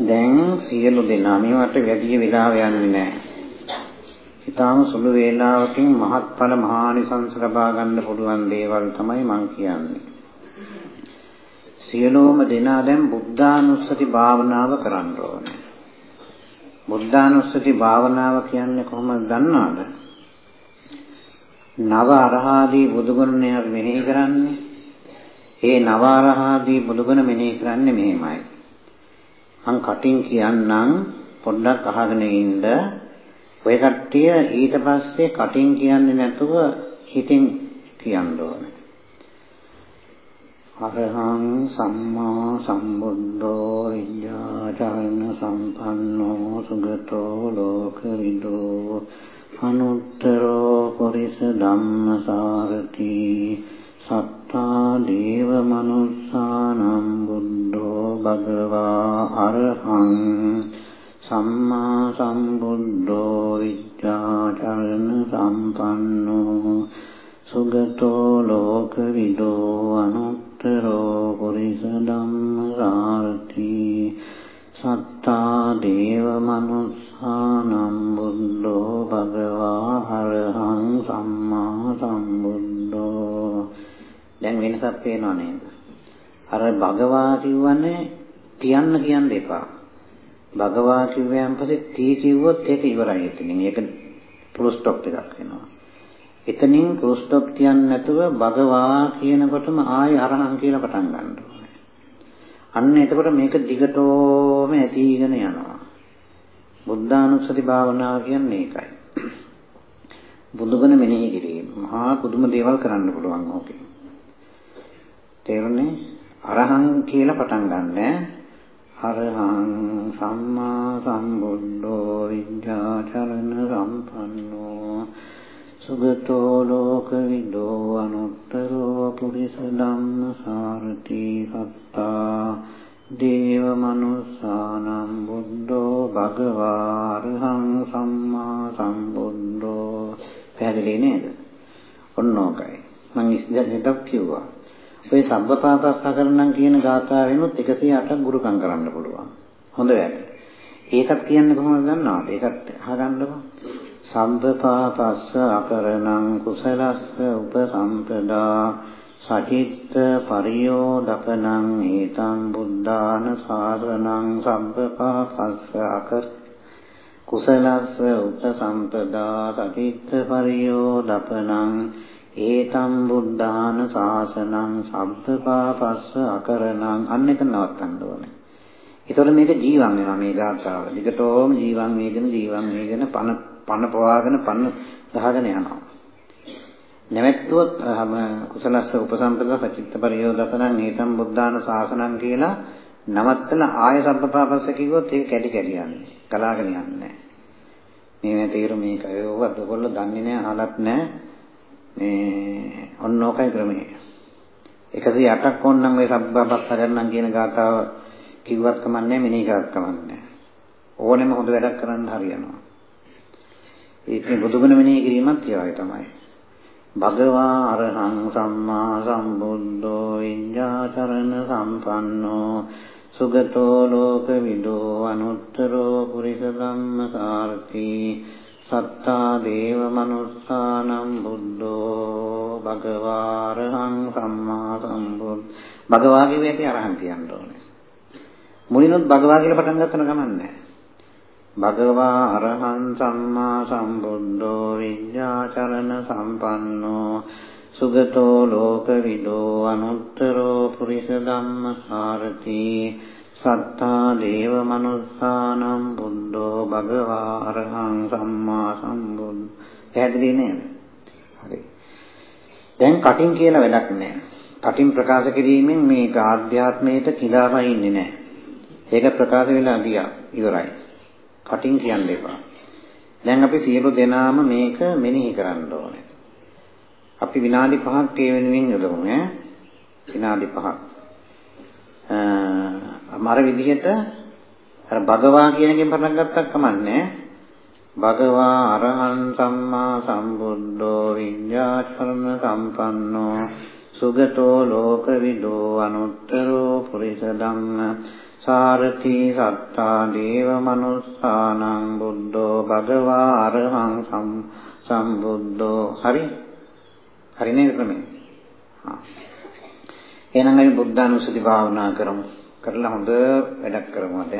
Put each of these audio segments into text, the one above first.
දැන් සියලු දෙනා මේවට වැඩි වෙලාව යන්නේ නැහැ. ඊටාම සුළු වේලාවකින් මහත්ඵල මහානිසංස ලබා ගන්න පුළුවන් දේවල් තමයි මම කියන්නේ. සියලුම දෙනා දැන් බුද්ධානුස්සති භාවනාව කරන්න ඕනේ. බුද්ධානුස්සති භාවනාව කියන්නේ කොහොමද දන්නවද? නව අරහාදී බුදුගුණය මෙනෙහි කරන්නේ. ඒ නව අරහාදී බුදුගුණ මෙනෙහි කරන්නේ මෙහෙමයි. මං කටින් කියන්නම් පොඩ්ඩක් අහගෙන ඉන්න. ඔය කට්ටිය ඊට පස්සේ කටින් කියන්නේ නැතුව හිතින් කියන්න ඕනේ. අරහං සම්මා සම්බුද්ධෝ විඤ්ඤාචරණ සම්පන්නෝ සුගතෝ ලෝකවිදෝ අනුත්තරෝ පුරිස ධම්මසාරති සත්තා දේව මනුස්සානම් බුද්ධෝ භගවා අරහං සම්මා සම්බුද්ධෝ විච්ඡාචරණ සම්පන්නෝ සුගතෝ ලෝකවිදෝ අනුත්තරෝ පුරිස ධම්මසාරති සත්තා දේව මනුස්සානම් බුද්ධෝ භගවා අරහං සම්මා සම්බුද්ධෝ දැන් වෙනසක් පේනව නේද? අර භගවා කිව්වනේ තියන්න කියන්න එපා. භගවා කිව්වයන් පස්සේ තී කිව්වොත් ඒක ඉවරයි එතනින්. ඒක ෆුල් ස්ටොප් එකක් වෙනවා. එතනින් ෆුල් ස්ටොප් තියන්නේ නැතුව භගවා කියනකොටම ආයෙ අරහං කියලා පටන් ගන්න ඕනේ. අන්න එතකොට මේක දිගටම ඇතිගෙන යනවා. බුද්ධානුස්සති භාවනාව කියන්නේ ඒකයි. බුදුගුණ මෙනෙහි කිරීම. මහා පුදුම දේවල් කරන්න පුළුවන් ඕකේ. තේරුණේ? අරහං කියලා පටන් ගන්නෑ. අරහං සම්මා සම්බුද්ධෝ විඤ්ඤාචරණ සම්පන්නෝ සුගතෝ ලෝකවිදෝ අනුත්තරෝ පුරිස ධම්මසාරති සත්තා දේව මනුස්සානම් බුද්ධෝ භගවා අරහං සම්මා සම්බුද්ධෝ පැහැදිලි නේද? ඔන්නෝකයි. මම ඉස්සෙල්ලා කිව්වා. ඔය සබ්බපාපස්සකරණම් කියන ගාථාවෙනුත් 108ක් ගුරුකම් කරන්න පුළුවන්. හොඳ වැඩ. ඒකත් කියන්නේ කොහොමද දන්නවද? ඒකත් අහගන්නකො. සබ්බපාපස්ස අකරණං කුසලස්ස උපසම්පදා සචිත්ත පරියෝදපනං ඒතං බුද්ධාන සාරණං සබ්බපාපස්ස අකර කුසලස්ස උපසම්පදා සචිත්ත පරියෝදපනං ඒතම් බුද්ධාන ශාසනං සබ්බපාපස්ස අකරණං අන්න එක නවත්තන්න ඕනේ. ඒතකොට මේක ජීවන් වෙනවා මේ ගාථාව. දිගටම ජීවන් වේගෙන ජීවන් වේගෙන පන පන පවාගෙන පන ගහගෙන යනවා. නැවැත්තුවොත් කුසලස්ස උපසම්පදා සචිත්ත පරියෝදපනං ඒතම් බුද්ධාන ශාසනං කියලා නවත්තලා ආය සබ්බපාපස්ස කිව්වොත් ඒක කැඩි කැඩි යන්නේ. කලාගෙන යන්නේ නැහැ. මේ තේරුම මේක. ඒවත් ඔයගොල්ලෝ දන්නේ නැහැ අහලත් නැහැ. මේ ඔන්න ඕකයි ක්‍රමය. 108ක් ඕනනම් ඔය සබ්බපස්සරණම් කියන ගාථාව කිව්වත් කමන්නේ මෙනෙහි කරත් කමන්නේ. ඕනෙම හොඳ වැඩක් කරන්න හරියනවා. ඒකේ බුදුගුණ මෙනෙහි කිරීමත් ඒ වගේ තමයි. භගවා අරහං සම්මා සම්බුද්ධෝ විඤ්ඤාචරණ සම්පන්නෝ සුගතෝ ලෝකවිදෝ අනුත්තරෝ පුරිස ධම්මසාරති සත්තා දේව මනුස්සානම් බුද්ධෝ භගවාරහං සම්මා සම්බුද්. භගවා කියුවේ අපි අරහන් කියන්න ඕනේ. මුලිනුත් භගවා කියලා පටන් ගත්තම ගමන්නේ භගවා අරහං සම්මා සම්බුද්ධෝ විඤ්ඤාචරණ සම්පන්නෝ සුගතෝ ලෝකවිදෝ අනුත්තරෝ පුරිස ධම්මසාරති. සත්තා දේව මනුස්සානම් බුද්ධෝ භගවා අරහං සම්මා සම්බුද්. පැහැදිලි නේද? හරි. දැන් කටින් කියලා වැඩක් නැහැ කටින් ප්‍රකාශ කිරීමෙන් මේක ආධ්‍යාත්මයට කිලාවා ඉන්නේ නැහැ ඒක ප්‍රකාශ වෙලා ගියා ඉවරයි. කටින් කියන්න එපා. දැන් අපි සියලු දෙනාම මේක මෙනෙහි කරන්න ඕනේ. අපි විනාඩි 5ක් ඒ වෙනුවෙන් යොදමු ඈ. විනාඩි 5ක් අර විදිහට අර භගවා කියන එකෙන් පටන් ගත්තක් කමන්නේ. භගවා අරහං සම්මා සම්බුද්ධෝ විඤ්ඤාචරණ සම්පන්නෝ සුගතෝ ලෝකවිදෝ අනුත්තරෝ පුරිස ධම්ම සාරති සත්තා දේව මනුස්සානං බුද්ධෝ භගවා අරහං සම්බුද්ධෝ හරි? හරි නේද ක්‍රමේ? හා. එහෙනම් අපි බුද්ධානුස්සති භාවනා කරමු. කරලා හොඳ වැඩක් කරමු අද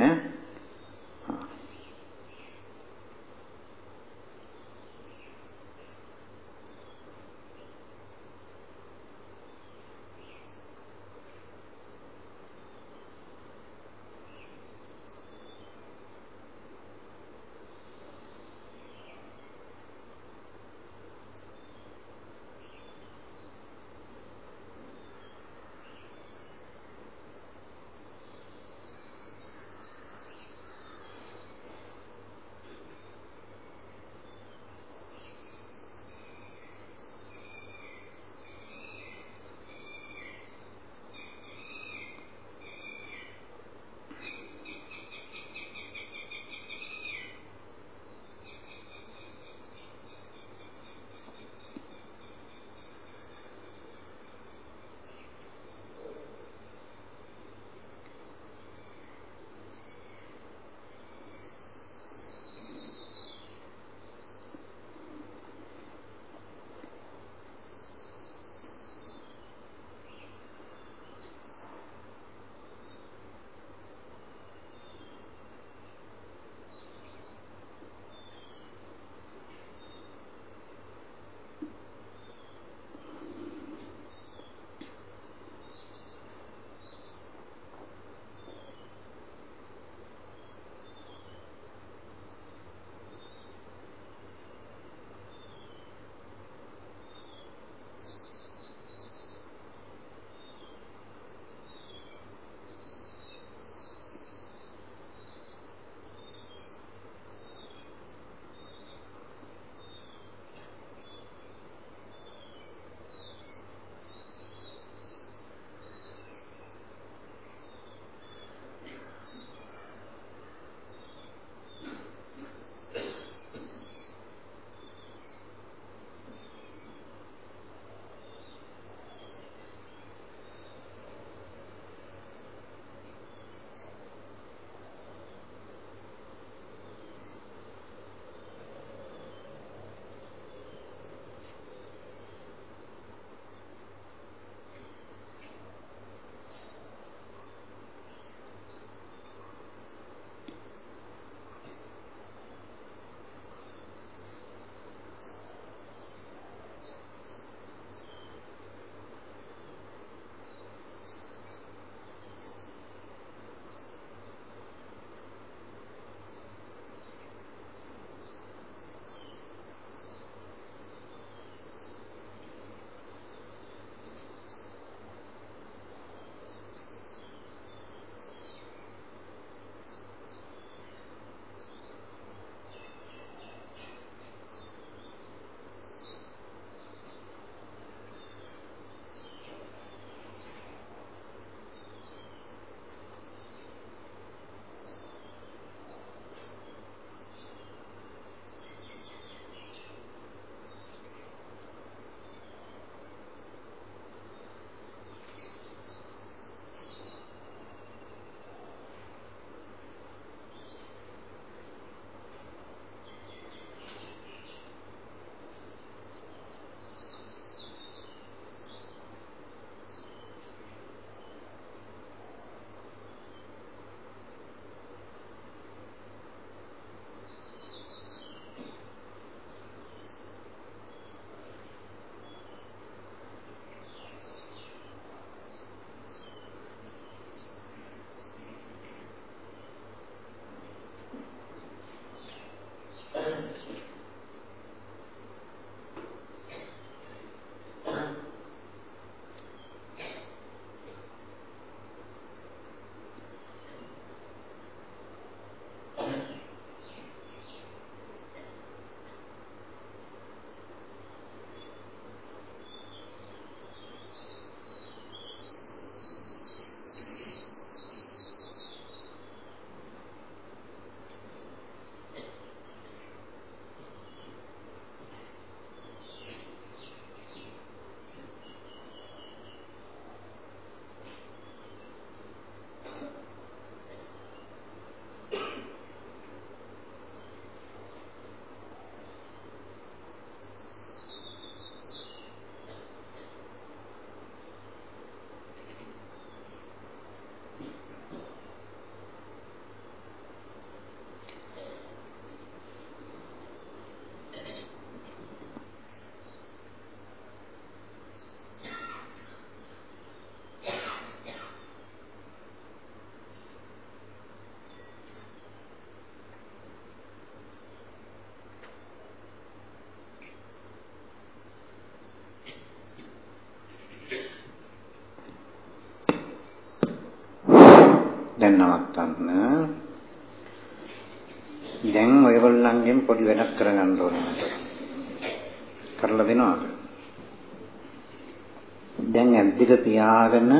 දැන් ඇද්දික පියාගෙන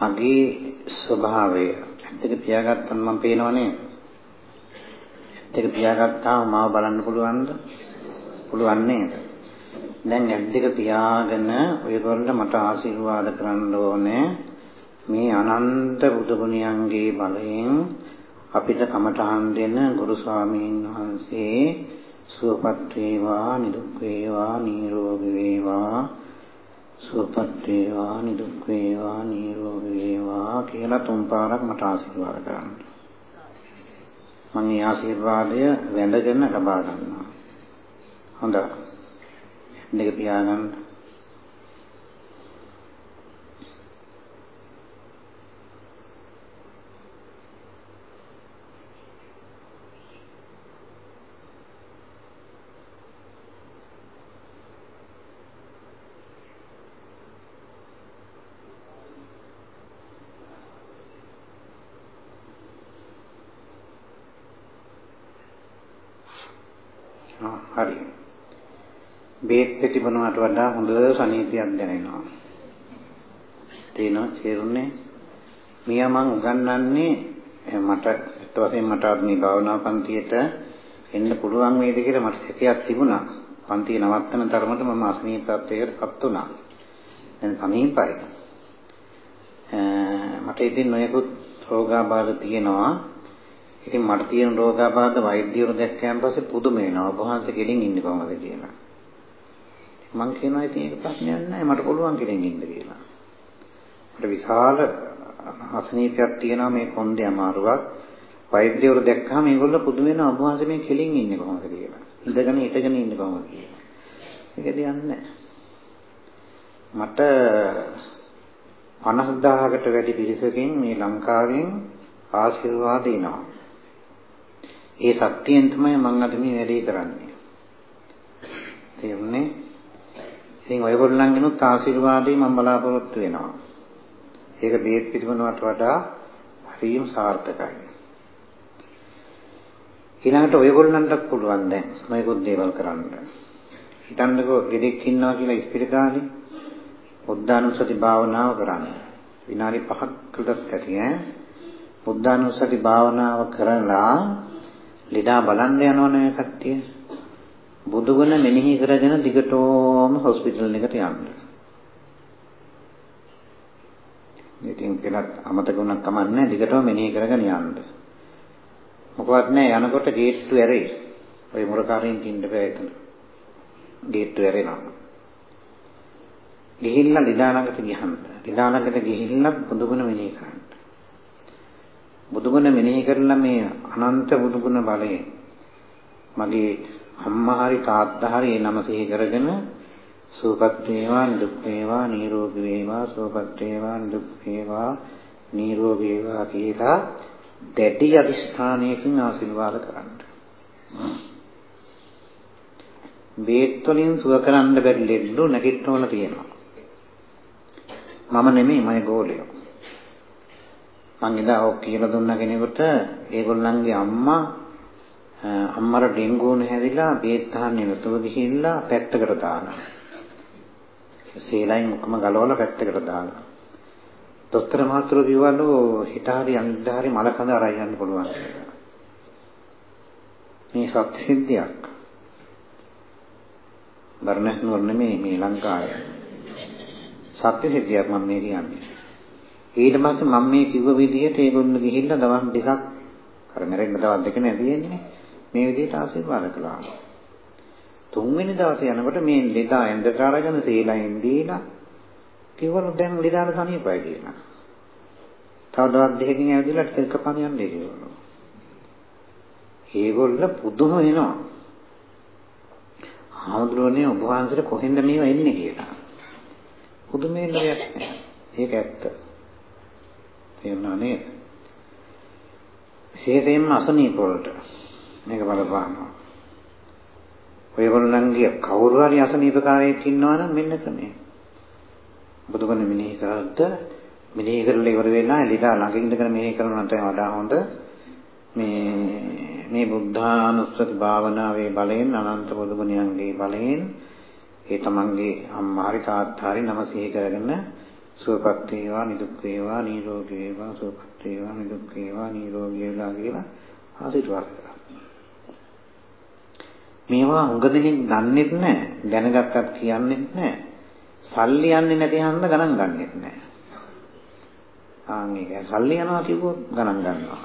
මගේ ස්වභාවය ඇද්දික පියාගත්තම මම පේනවනේ. ඇද්දික පියාගත්තාම මාව බලන්න පුළුවන්ද? පුළුවන් නේද? දැන් ඇද්දික පියාගෙන ඔයගොල්ලෝ මට ආශිර්වාද කරන්න ඕනේ. මේ අනන්ත බුදු ගුණයන්ගේ බලයෙන් අපිට කමඨහන් දෙන ගුරු ස්වාමීන් වහන්සේ සුවපත් වේවා නිදුක් වේවා නිරෝගී වේවා සුවපත් වේවා නිදුක් වේවා නිරෝගී වේවා කියලා තුන් පාරක් මට ආශිර්වාද කරන්න. මම මේ ආශිර්වාදය වැඳගෙන ලබා ගන්නවා. හොඳයි. දෙක පියාගන්න. හරි. බේත් පෙති බොනවට වඩා හොඳ සනීපයක් දැනෙනවා. තේනවා තේරුනේ? මිය මං උගන්වන්නේ මට ඒත් වශයෙන් මට මේ භාවනා පන්තියට එන්න පුළුවන් වේද කියලා මට හැකියාවක් තිබුණා. පන්තිය නවත්තන තරමට මම අසනීපත්වයකටපත් වුණා. දැන් සනීපයි. මට ඉතින් නොයෙකුත් රෝගාබාධ තියෙනවා. ඉතින් මට තියෙන රෝගාබාධ වෛද්‍යවරු දැක්කයන් පස්සේ පුදුම වෙනවා. ඔබ වහන්සේ කෙලින් ඉන්නේ කොහොමද කියලා. මං කියනවා ඉතින් ඒක ප්‍රශ්නයක් නෑ මට පුළුවන් කෙලින් ඉන්න කියලා. මට විශාල අසනීපයක් තියෙනවා මේ කොන්දේ අමාරුවක්. වෛද්‍යවරු දැක්කම මේගොල්ලෝ පුදුම වෙනවා ඔබ වහන්සේ මේ කෙලින් ඉන්නේ කොහොමද කියලා. ඉඳගෙන හිටගෙන ඉන්නේ කොහොමද කියලා. ඒක දෙන්නේ මට 50000කට වැඩි පිරිසකින් මේ ලංකාවෙන් ආශිර්වාද එනවා. ඒ සත්‍යයෙන් තමයි මම අද මේ වැඩේ කරන්නේ. තේරුණේ? ඉතින් ඔයගොල්ලන්ගෙනුත් ආශිර්වාදේ මම බලාපොරොත්තු වෙනවා. ඒක බේත් පිළිබඳවට වඩා හරිම සාර්ථකයි. ඊළඟට ඔයගොල්ලන්ටත් පුළුවන් දැන් මේකොත් දේවල් කරන්න. හිතන්නකෝ ගෙදෙක් ඉන්නවා කියලා ඉස්පිරිතාලේ බුද්ධානුස්සති භාවනාව කරන්න. විනාඩි 5ක් කළත් ඇති ඈ. බුද්ධානුස්සති භාවනාව කරලා ලෙඩා බලන්න යනවනේ කට්ටිය. බුදුගුණ මෙනෙහි කරගෙන දිගටම හොස්පිටල් එකට යන්න. ඉතින් කෙලක් අමතක වුණා කමන්නේ දිගටම මෙනෙහි කරගෙන යන්න. මොකවත් නැහැ යනකොට ගේට්ටු ඇරෙයි. ඔය මුරකාරයින් තින්න බෑ එතන. ගේට්ටු ඇරෙනවා. ගිහිල්ලා ලිඩා ළඟට ගියහම ලිඩා ළඟට ගිහිල්ලා බුදුගුණ මෙනෙහි කරන්න. බුදුගුණ මෙනෙහි කරලා මේ අනන්ත බුදුගුණ බලයෙන් මගේ අම්මා හරි තාත්තා හරි ඒ නම සිහි කරගෙන සුවපත් වේවා දුක් වේවා නිරෝගී වේවා සුවපත් වේවා දුක් වේවා නිරෝගී වේවා කියලා දැඩි අදිස්ථානයකින් ආශිර්වාද කරන්න. බේත් වලින් සුව කරන්න බැරි ලෙඩු නැගිටවල තියෙනවා. මම නෙමෙයි මගේ ගෝලයෝ. මං එදා ඔක් කියලා දුන්න කෙනෙකුට ඒගොල්ලන්ගේ අම්මා අම්මර ඩෙන්ගුන හැදිලා බේත් ගන්න නැතුව ගිහිල්ලා පැත්තකට දානවා. සීලයින් ඔක්කොම ගලවලා පැත්තකට දානවා. දොස්තර මහතුරු කිව්වලු හිත හරි අනිද්ද හරි මල කඳ අරයි යන්න පුළුවන් කියලා. මේ සත්‍ය සිද්ධියක්. බර්ණස් නුවර නෙමෙයි මේ ලංකාවේ. සත්‍ය සිද්ධියක් මම මේ කියන්නේ. ඊට පස්සේ මම මේ කිව්ව විදිහට ඒගොල්ලෝ ගිහිල්ලා දවස් දෙකක් අර මැරෙන්න දවස් දෙක නැදීන්නේ මේ විදිහට ආශිර්වාද කළා. තුන්වෙනි දවසේ යනකොට මේ ලෙඩා ඇඳට අරගෙන සීලයෙන් දීලා කිව්වලු දැන් ලෙඩාට සනීපයි කියලා. තව දවස් දෙකකින් ඇවිදලා ටික කපන් යන්නේ කිව්වලු. ඒගොල්ල පුදුම වෙනවා. ආමුදුරනේ ඔබ වහන්සේට කොහෙන්ද මේව එන්නේ කියලා. පුදුම වෙන්න දෙයක් නෑ. ඒක ඇත්ත. තේරුණා නේද? විශේෂයෙන්ම අසනීප වලට මේක බලපානවා. ඔයගොල්ලන්ගේ කවුරු හරි අසනීපකාරයෙක් ඉන්නවා නම් මෙන්න ක්‍රමය. බුදුගුණ මෙනෙහි කරද්ද මෙනෙහි කරලා ඉවර වෙලා එළිලා ළඟ ඉඳගෙන මෙනෙහි කරනවට වඩා හොඳ මේ මේ බුද්ධානුස්සති භාවනාවේ බලයෙන් අනන්ත බුදුගුණයන්ගේ බලයෙන් ඒ තමන්ගේ අම්මා හරි තාත්තා හරි නම සිහි කරගෙන සුවපත් වේවා නිදුක් වේවා නිරෝගී වේවා සුවපත් වේවා නිදුක් වේවා නිරෝගී වේවා කියලා ආශිර්වාද කරා. මේවා හුඟ දෙනෙක් දන්නෙත් නැහැ දැනගත්තත් කියන්නෙත් නැහැ සල්ලි යන්නේ නැති හන්ද ගණන් ගන්නෙත් නැහැ. ආ මේක සල්ලි යනවා කිව්වොත් ගණන් ගන්නවා.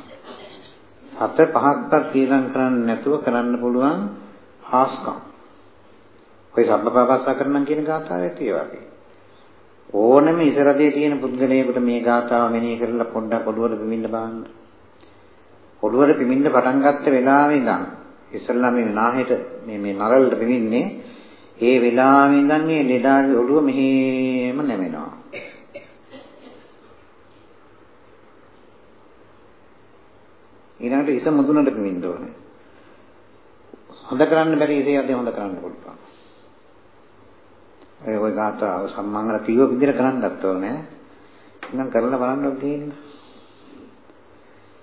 හත පහක්වත් පීලම් කරන්නේ නැතුව කරන්න පුළුවන් හාස්කම්. ඔය සබ්බපාපස්සා කරනම් කියන ගාථාවෙත් ඒ වගේ. ඕනම ඉසරදේ තියෙන පුද්ගලයෙකුට මේ ගාථාව මෙනෙහි කරලා පොඩ්ඩක් ඔළුවට පිමින්න බලන්න. ඔළුවට පිමින්න පටන් ගත්ත වෙලාවේ ඉඳන් ඉස්සල්ලා මේ නාහෙට මේ මේ නරලට පිමින්නේ ඒ වෙලාවේ ඉඳන් මේ ලෙඩාගේ ඔළුව මෙහෙම නැමෙනවා. ඊළඟට ඉස මුදුනට පිමින්න ඕනේ. හොඳ කරන්න බැරි ඉසේ අධ්‍ය හොඳ කරන්න පුළුවන්. ඒ වගේ ගාතාව සම්මංගල කිව්ව විදිහට කරන්නත් ඕනේ. ඉතින් කරලා බලන්න ඕනේ.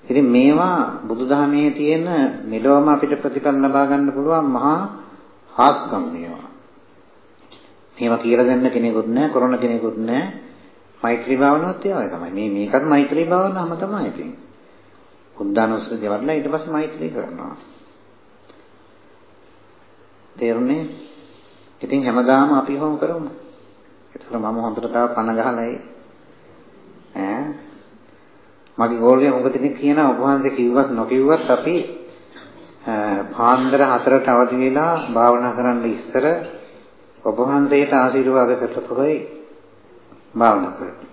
ඉතින් මේවා බුදුදහමේ තියෙන මෙලොවම අපිට ප්‍රතිඵල ලබා ගන්න පුළුවන් මහා හාස්කම් මේවා. මේවා කියලා දෙන්න කෙනෙකුත් නැහැ, කරන කෙනෙකුත් නැහැ. මෛත්‍රී භාවනාවත් ඒ වගේ තමයි. මේ මේකත් මෛත්‍රී භාවනාවම තමයි ඉතින්. බුද්ධානුස්සතිය වඩලා ඊට පස්සේ මෛත්‍රී කරනවා. තේරුණේ? ඉතින් හැමදාම අපි හොම කරමු. ඒතර මම හොඳට තව පණ ගහලායි ඈ මගේ ගෝලයේ මොකද කියනවා ඔබ වහන්සේ කිව්වත් නොකිව්වත් අපි පාන්දර 4ට අවදි වෙලා භාවනා කරන්න ඉස්සර ඔබ වහන්සේට ආශිර්වාද කරතොයි භාවනා කරන්නේ.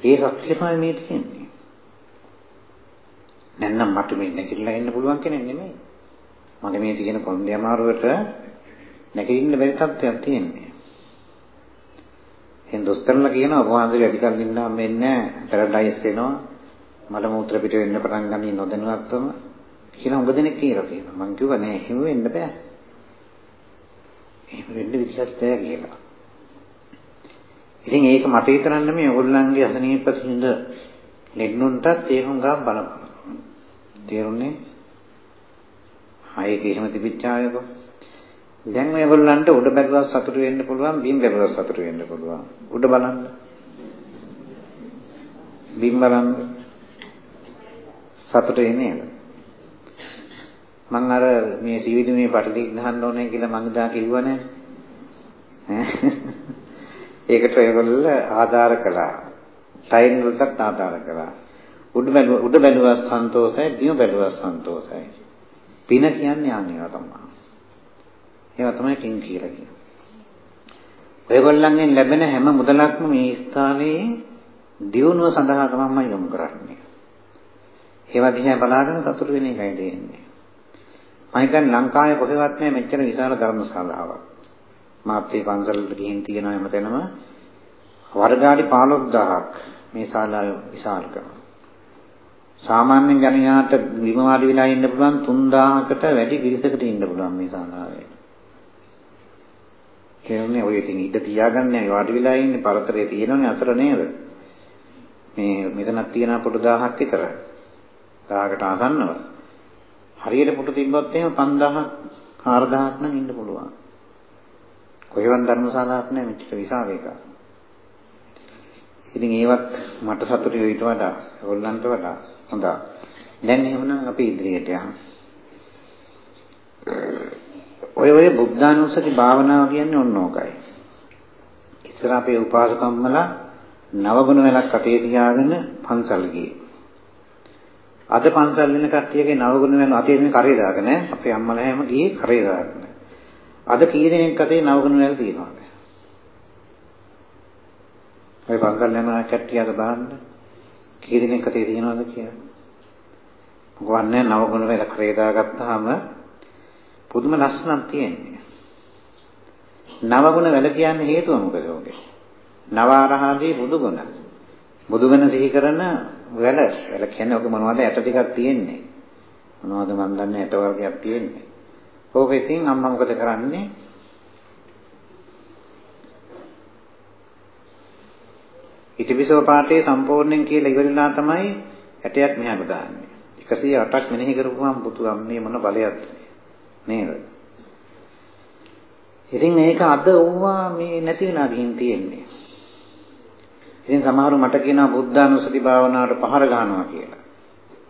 ඒ ශක්තිය තමයි මේ තියෙන්නේ. නැත්නම් මට මේ නැගිටලා ඉන්න පුළුවන් කෙනෙක් නෙමෙයි. මගේ මේ තියෙන කොන්දේ අමාරුවට නැගිටින්න බැරි තත්ත්වයක් තියෙන්නේ. එහෙන් දොස්තරලා කියනවා ඔබ වහන්සේ වැඩි කල් ඉන්නවා මෙන්නේ පැරඩයිස් වෙනවා. මල මූත්‍ර පිට වෙන්න පටන් ගනී නොදැනුවත්වම කියලා උඟ දෙනෙක් කියලා තියෙනවා. මං කිව්වා නෑ එහෙම වෙන්න බෑ. එහෙම වෙන්න විදිහක් නැහැ කියලා. ඉතින් ඒක මට විතරක් නෙමෙයි ඔයගොල්ලන්ගේ අසනීප සිඳ නෙන්නුන්ටත් ඒ හොඟා බලපන්. තේරුණේ? ආයේ එහෙම තිබිච්චායක. දැන් මේගොල්ලන්ට උඩ බැලුවා සතුටු වෙන්න පුළුවන්, බිම් බැලුවා සතුටු වෙන්න පුළුවන්. උඩ බලන්න. බිම් බලන්න. සතුටු එන්නේ නේද? මං අර මේ සීවිදි මේ පටලික් ගහන්න ඕනේ කියලා මං දා කිව්වනේ. ඒකට ඒගොල්ල ආධාර කළා. ටයින් වලට ආධාර කළා. උඩ බැලුව උඩ බැලුවා සන්තෝෂයි, බිම බැලුවා සන්තෝෂයි. පින කියන්නේ ආන්නේවා තමයි. ඒවා තමයි පින් කියලා කියන්නේ. ඔයගොල්ලන්ගෙන් ලැබෙන හැම මුදලක්ම මේ ස්ථානයේ දියුණුව සඳහා තමයි යොමු කරන්නේ. ඒවා දිහා බලාගෙන සතුට වෙන එකයි දෙන්නේ. මම හිතන්නේ ලංකාවේ කොහෙවත් නැහැ මෙච්චර විශාල ධර්මශාලාවක්. මාත් ඒ පන්සලට ගිහින් තියෙනවා හැමතැනම වර්ගාඩි 15000ක් මේ ශාලාව විශාල කරනවා. සාමාන්‍ය ජනයාට බිම වාඩි වෙලා ඉන්න පුළුවන් 3000කට වැඩි පිරිසකට ඉන්න පුළුවන් මේ ශාලාවේ. කියන්නේ ඔය ඉතින් ඉඳ තියාගන්නේ වාඩි වෙලා ඉන්නේ පරතරේ තියෙනවනේ අතර නේද? මේ මෙතනක් තියෙන පොඩ 1000ක් විතර. 1000කට ආසන්නව. හරියට පුටු තිබ්බොත් එහෙම 5000 4000ක් නම් ඉන්න පුළුවන්. කොහෙවත් ධර්මශාලාවක් නැහැ මෙච්චර විශාල එකක්. ඉතින් ඒවත් මට සතුටුයි ඊට වඩා ඒගොල්ලන්ට වඩා හොඳයි. දැන් එහෙමනම් අපි ඉදිරියට යමු. ඔය ඔය බුද්ධානුස්සති භාවනාව කියන්නේ ඔන්න ඕකයි. ඉස්සර අපේ උපාසකම්මලා නවගුණ වෙලක් අතේ තියාගෙන පන්සල් ගියේ. අද පන්සල් වෙන කට්ටියගේ නවගුණ වෙන අතේ මේ කරේ දාගෙන අපේ අම්මලා හැම ගියේ කරේ දාගෙන. අද කී දෙනෙක් අතේ නවගුණ වෙල තියෙනවද? ඔය පන්සල් යන කට්ටිය අද බලන්න කී දෙනෙක් අතේ තියෙනවද කියලා. මොකවත් නැහැ නවගුණ වෙල කරේ දාගත්තාම පුදුම ලස්සනක් තියෙන්නේ. නවගුණ වැල කියන්නේ හේතුව මොකද ඔගේ? නවාරහාදී බුදුගුණ. බුදුගුණ සිහි කරන වැල වැල කියන්නේ ඔක මොනවද ඇට ටිකක් තියෙන්නේ. මොනවද මන් දන්නේ ඇට වර්ගයක් තියෙන්නේ. ඕක ඉතින් අම්මා මොකද කරන්නේ? ඉතිවිසෝ පාඨයේ සම්පූර්ණයෙන් කියලා ඉවරලා තමයි ඇටයක් මෙහාට දාන්නේ. 108ක් මෙනෙහි කරපුවාම පුතුම් මේ මොන බලයක්ද නේද? ඉතින් ඒක අද වුණා මේ නැති වෙනා ගින් තියෙන්නේ. ඉතින් සමහරු මට කියනවා බුද්ධානුස්සති භාවනාවට පහර ගන්නවා කියලා.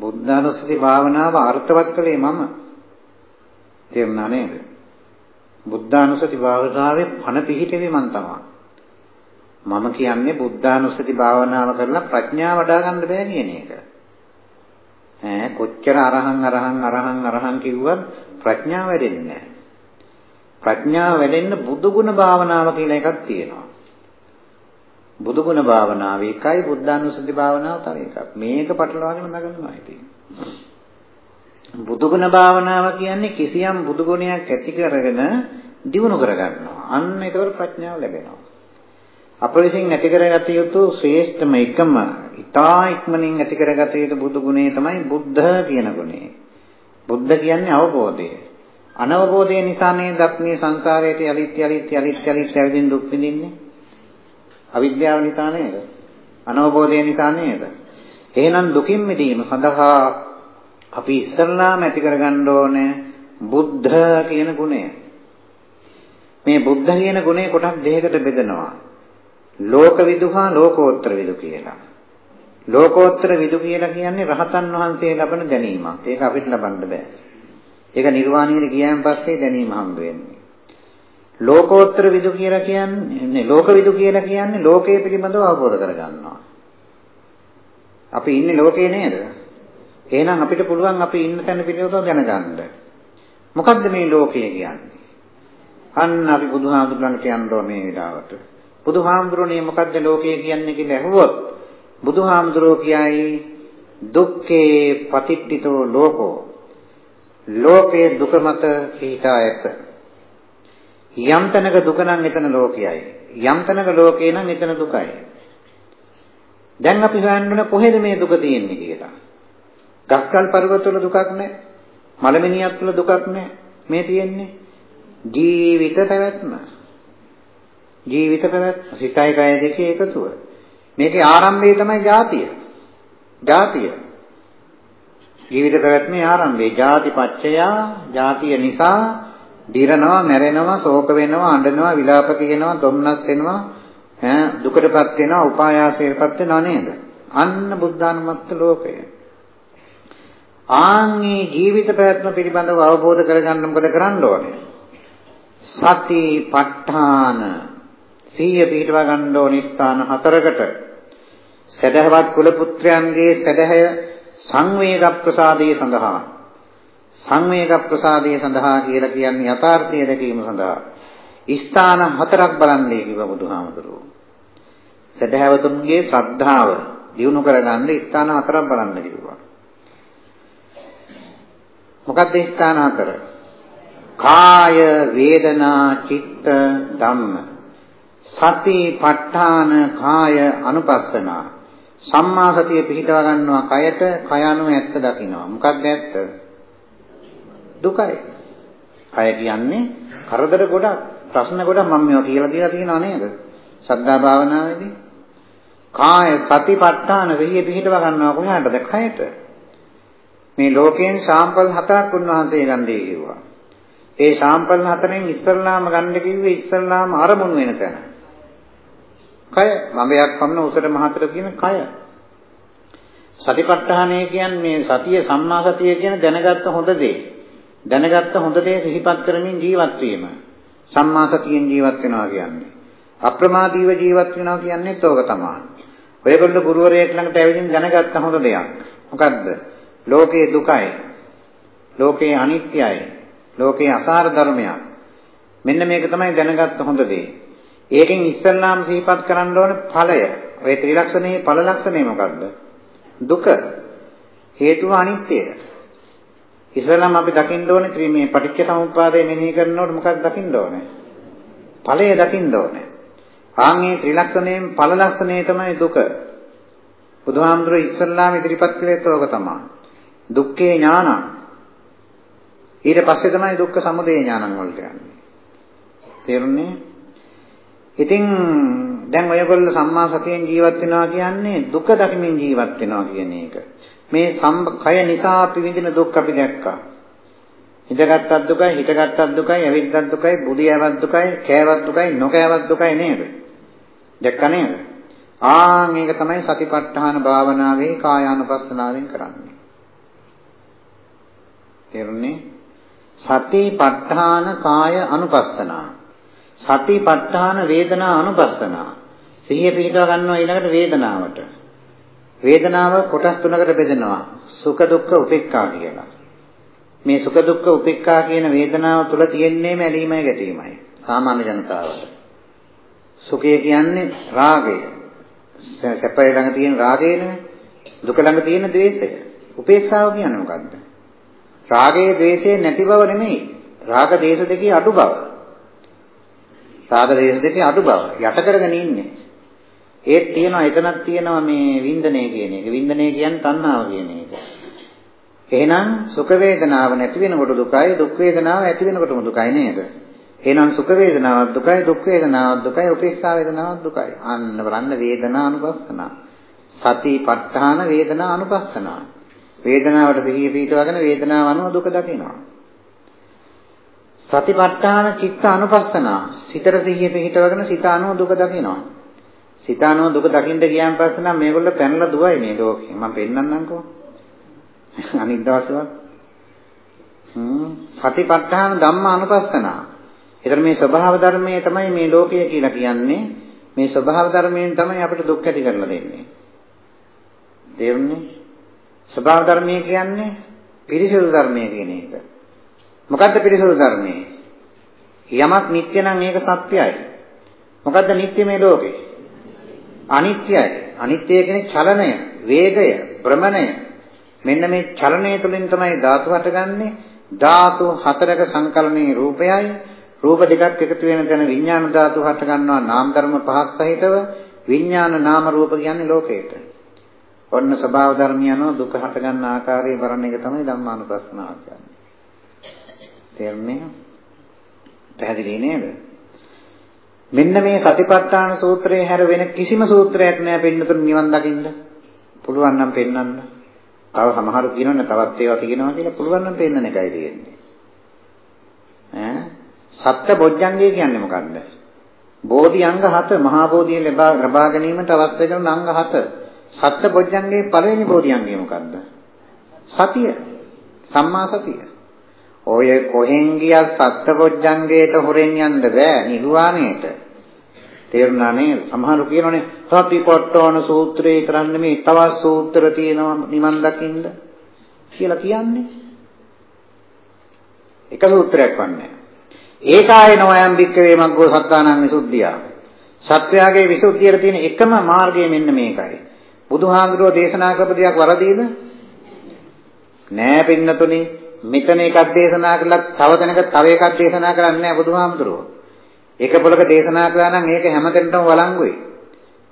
බුද්ධානුස්සති භාවනාව අර්ථවත් කළේ මම. තේරුණා නේද? බුද්ධානුස්සති භාවනාවේ පණ පිහිටෙවි මන් තමයි. මම කියන්නේ බුද්ධානුස්සති භාවනාව කරලා ප්‍රඥාව වඩා ගන්න බෑ කියන එක. ඈ කොච්චර අරහං අරහං අරහං අරහං කිව්වත් ප්‍රඥාව වැඩෙන්නේ නැහැ. ප්‍රඥාව වැඩෙන්න බුදුගුණ භාවනාව කියලා එකක් තියෙනවා. බුදුගුණ භාවනාව එකයි බුද්ධානුස්සති භාවනාව තව එකක්. මේක පටලවාගෙන නගනවා ඉතින්. බුදුගුණ භාවනාව කියන්නේ කිසියම් බුදුගුණයක් ඇති කරගෙන දිනු කරගන්නවා. අන්න ඒකවල ප්‍රඥාව ලැබෙනවා. අප විසින් ඇති කරගත යුතු ශ්‍රේෂ්ඨම එකම ඊතා ඉක්මනින් ඇති කරගත යුතු බුදු ගුණය තමයි බුද්ධ කියන ගුණය. බුද්ධ කියන්නේ අවබෝධය. අනවබෝධය නිසා නේද අපි මේ සංසාරයට යලිත් යලිත් යලිත් යලිත් ඇවිදින් දුක් විඳින්නේ? අවිද්‍යාව නිසා නේද? අනවබෝධය නිසා නේද? එහෙනම් දුකින් මිදීම සඳහා අපි ඉස්සල්ලාම ඇති කරගන්න ඕනේ බුද්ධ කියන ගුණය. මේ බුද්ධ කියන ගුණය කොටස් දෙකකට බෙදනවා. ලෝක විදු හා ලෝකෝත්තර විදු කියලා. ලෝකෝත්තර විදු කියලා කියන්නේ රහතන් වහන්සේ ලබන දැනීමක්. ඒක අපිට ලබන්න බෑ. ඒක නිර්වාණයට ගියන් පස්සේ දැනීම හම්බ වෙන්නේ. ලෝකෝත්තර විදු කියලා කියන්නේ ලෝක විදු කියලා කියන්නේ ලෝකයේ පිළිබඳව අවබෝධ කරගන්නවා. අපි ඉන්නේ ලෝකේ නේද? එහෙනම් අපිට පුළුවන් අපි ඉන්න තැන පිළිබඳව දැනගන්න. මොකද්ද මේ ලෝකය කියන්නේ? අන්න අපි බුදුහාමුදුරන්ට යන්න ඕන මේ වෙලාවට. බුදුහාමුදුරනේ මොකද්ද ලෝකය කියන්නේ කියලා ඇහුවොත් බුදුහාමුදුරෝ කියයි දුක්ඛේ පතිට්ඨිතෝ ලෝකෝ ලෝකයේ දුක මත පිහිටා ඇත යම් තැනක දුක නම් එතන ලෝකයයි. යම් තැනක ලෝකේ නම් එතන දුකයි. දැන් අපි හොයන්න කොහෙද මේ දුක තියෙන්නේ කියලා. ගස්කල් පර්වතවල දුකක් නැහැ. මලමිනියක් වල දුකක් නැහැ. මේ තියෙන්නේ ජීවිත පැවැත්ම. ජීවිත පැවැත්ම. සිතයි කය දෙකේ එකතුව. මේකේ ආරම්භය තමයි ජාතිය. ජාතිය. ජීවිත පැවැත්මේ ආරම්භය. ජාති පච්චයා ජාතිය නිසා දිරනවා, මැරෙනවා, ශෝක වෙනවා, අඬනවා, විලාප කියනවා, දුම්නස් වෙනවා, ඈ දුකටපත් වෙනවා, උපායාසයටපත් වෙනවා නේද? අන්න බුද්ධානුමත්ත ලෝකය. ආන්ගේ ජීවිත පැවැත්ම පිළිබඳව අවබෝධ කරගන්න මොකද කරන්න ඕනේ? සති ප ဋ ාණ සිහිය පිහිටවා ගන්න ඕන ස්ථාන හතරකට සදහවත් කුල පුත්‍රයන්ගේ සදහය සංවේග ප්‍රසාදයේ සඳහා සංවේග ප්‍රසාදයේ සඳහා කියලා කියන්නේ යථාර්ථය දැකීම සඳහා ස්ථාන හතරක් බලන්නේ කිව්ව බුදුහාමුදුරුවෝ. සදහවතුන්ගේ ශ්‍රද්ධාව දියුණු කරගන්න ස්ථාන හතරක් බලන්න කිව්වා. මොකක්ද ස්ථාන හතර? කාය වේදනා චිත්ත ධම්ම සති ප ဋ ාණ කාය අනුපස්සනා සම්මා සතිය පිහිටව ගන්නවා කයට කය අනුව ඇත්ත දකින්නවා මොකක්ද ඇත්ත දුකයි. කය කියන්නේ කරදර ගොඩක් ප්‍රශ්න ගොඩක් මම මේවා කියලා දීලා තියෙනව නේද? සද්ධා භාවනාවේදී. කාය සති ප ဋ ාණ සිහිය පිහිටව ගන්නවා කොහාටද? කයට. මේ ලෝකයෙන් සාම්පල් හතරක් උන්වහන්සේ ගන්නේ කිව්වා. ඒ සාම්පල් හතරෙන් ඉස්සල්ලාම ගන්න කිව්වේ ඉස්සල්ලාම අරමුණු වෙන තැන. කය. මඹයක් පමණ උසට මහතට කියන කය. සතිපට්ඨානය කියන්නේ මේ සතිය සම්මා සතිය කියන දැනගත්ත හොඳ දේ. දැනගත්ත හොඳ දේ සිහිපත් කරමින් ජීවත් වීම. සම්මා සතියෙන් ජීවත් වෙනවා කියන්නේ. අප්‍රමාදීව ජීවත් වෙනවා කියන්නේත් ඕක තමයි. ඔයගොල්ලෝ ගුරුවරයෙක් ළඟට ඇවිදින් දැනගත්ත හොඳ දෙයක්. මොකද්ද? ලෝකේ දුකයි. ලෝකේ අනිත්‍යයි. ලෝකේ අසාර ධර්මයක්. මෙන්න මේක තමයි දැනගත්ත හොඳ දේ. ඒකෙන් ඉස්සල්ලාම සිහිපත් කරන්න ඕනේ ඵලය. ඔය ත්‍රිලක්ෂණයේ ඵල ලක්ෂණය මොකද්ද? දුක. හේතුව අනිත්‍යය. ඉස්සල්ලාම අපි දකින්න ඕනේ ත්‍රිමේ පටිච්ච සමුප්පාදය මෙනෙහි කරනකොට මොකක්ද දකින්න ඕනේ? ඵලය දකින්න ඕනේ. ආන්ගේ ත්‍රිලක්ෂණයෙන් ඵල ලක්ෂණය තමයි දුක. බුදුහාමුදුරුවෝ ඉස්සල්ලාම ඉදිරිපත් කළේත් ඕක තමයි. දුක්ඛේ ඥානං. ඊට පස්සේ තමයි දුක්ඛ සමුදය ඥානං වලට යන්නේ. තේරුණේ? ඉතින් දැන් ඔයගොල්ලෝ සම්මා සතියෙන් ජීවත් වෙනවා කියන්නේ දුක දකිමින් ජීවත් වෙනවා කියන එක. මේ කය නිසා අපි විඳින දුක් අපි දැක්කා. හිතගත්තත් දුකයි, හිතගත්තත් දුකයි, ඇවිද්දත් දුකයි, බුදියාවක් දුකයි, කෑවක් දුකයි, නොකෑවක් දුකයි නේද? දැක්ක නේද? ආන් මේක තමයි සතිපට්ඨාන භාවනාවේ කායානුපස්සනාවෙන් කරන්නේ. තේරුණේ? සතිපට්ඨාන කාය අනුපස්සනා. සතිපට්ඨාන වේදනා අනුපස්සනා. සිහිය පිහිටව ගන්නවා ඊළඟට වේදනාවට. වේදනාව කොටස් තුනකට බෙදෙනවා. සුඛ දුක්ඛ උපේක්ඛා කියලා. මේ සුඛ දුක්ඛ උපේක්ඛා කියන වේදනාව තුල තියෙන්නේ ඇලීමයි ගැටීමයි. සාමාන්‍ය ජනතාවට. සුඛය කියන්නේ රාගය. සැපය ළඟ තියෙන රාගය නෙමෙයි. දුක ළඟ තියෙන ද්වේෂය. උපේක්ෂාව කියන්නේ මොකද්ද? රාගයේ ද්වේෂයේ නැති බව නෙමෙයි. රාග දේශ දෙකේ අඩු බව. රාග දේශ දෙකේ අඩු බව. යට කරගෙන ඉන්නේ. ඒත් තියෙනවා එතනක් තියෙනවා මේ වින්දනය කියන එක. වින්දනය කියන්නේ තණ්හාව කියන එක. එහෙනම් සුඛ වේදනාව නැති වෙනකොට දුකයි දුක් වේදනාව ඇති වෙනකොටම දුකයි නේද? එහෙනම් සුඛ වේදනාවක් දුකයි දුක් වේදනාවක් දුකයි උපේක්ෂා වේදනාවක් දුකයි. අන්න බලන්න වේදනානුපස්සන. සතිපට්ඨාන වේදනානුපස්සන. වේදනාවට සිහිය පිටවගෙන වේදනාව අනුව දුක දකිනවා. සතිපට්ඨාන චිත්ත අනුපස්සන. සිතට සිහිය පිටවගෙන සිත අනුව දුක දකිනවා. සිත අනුව දුක දකින්න ගියාන් පස්සේ නම් මේගොල්ලෝ පැනලා දුවයි මේ ලෝකේ. මම පෙන්නන්නම්කෝ. අනිත් දවසවත්. හ්ම් සතිපට්ඨාන ධම්ම අනුපස්සනා. ඒතර මේ ස්වභාව ධර්මයේ තමයි මේ ලෝකය කියලා කියන්නේ. මේ ස්වභාව ධර්මයෙන් තමයි අපිට දුක් ඇති කරලා දෙන්නේ. තේරුණේ? ස්වභාව ධර්මයේ කියන්නේ පිරිසිදු ධර්මයේ කියන එක. මොකද්ද පිරිසිදු ධර්මයේ? යමක් නිට්ටය නම් ඒක සත්‍යයි. මොකද්ද නිට්ටය මේ ලෝකේ? අනිත්‍යයි. අනිත්‍ය කියන්නේ චලනය, වේගය, භ්‍රමණය. මෙන්න මේ චලනය තුළින් තමයි ධාතු හටගන්නේ. ධාතු හතරක සංකලනයේ රූපයයි රූප දෙකක් එකතු වෙන තැන විඥාන ධාතු හට ගන්නවා නාම ධර්ම පහක් සහිතව විඥාන නාම රූප කියන්නේ ලෝකයට. ඔන්න ස්වභාව ධර්මිය අනුව දුක හට ගන්න ආකාරය වරණ එක තමයි ධම්මානුපස්සනාව කියන්නේ. තේරුණේ? පැහැදිලි නේද? මෙන්න මේ සතිපට්ඨාන සූත්‍රයේ හැර වෙන කිසිම සූත්‍රයක් නෑ පින්නතුන් නිවන් දකින්න. පුළුවන් නම් පෙන්වන්න. තව සමහරු කියනවනේ තවත් ඒවා කියනවා කියලා පුළුවන් නම් පෙන්වන්න එකයි තියෙන්නේ. ඈ සත්‍ය බොජ්ජංගය කියන්නේ මොකක්ද? බෝධි අංග 7 මහා බෝධිය ලබා ගැනීමට අවශ්‍ය කරන අංග 7. සත්‍ය බොජ්ජංගයේ පළවෙනි බෝධි අංගය මොකක්ද? සතිය. සම්මා සතිය. ඔය කොහෙන් ගියත් සත්‍ය බොජ්ජංගයට හොරෙන් යන්න බෑ නිර්වාණයට. තේරුණා නේද? සමහරු කියනෝනේ සතිපට්ඨාන සූත්‍රේ කරන්නේ මේ තවත් සූත්‍ර තියෙනවා නිවන් දකින්න කියලා කියන්නේ. එක සූත්‍රයක් වන්නේ. ඒකාය නොයම් භික්කවේ මග්ගෝ සත්තානං විසුද්ධිය. සත්‍යයේ විසුද්ධියට තියෙන එකම මාර්ගය මෙන්න මේකයි. බුදුහාමුදුරුවෝ දේශනා කරපු දෙයක් වරදීද? නෑ පින්නතුනි. මෙතන එකක් දේශනා කළා තව තැනක තව එකක් දේශනා කරන්නේ නෑ බුදුහාමුදුරුවෝ. එක පොලක දේශනා කළා නම් ඒක හැමතැනටම වළංගුයි.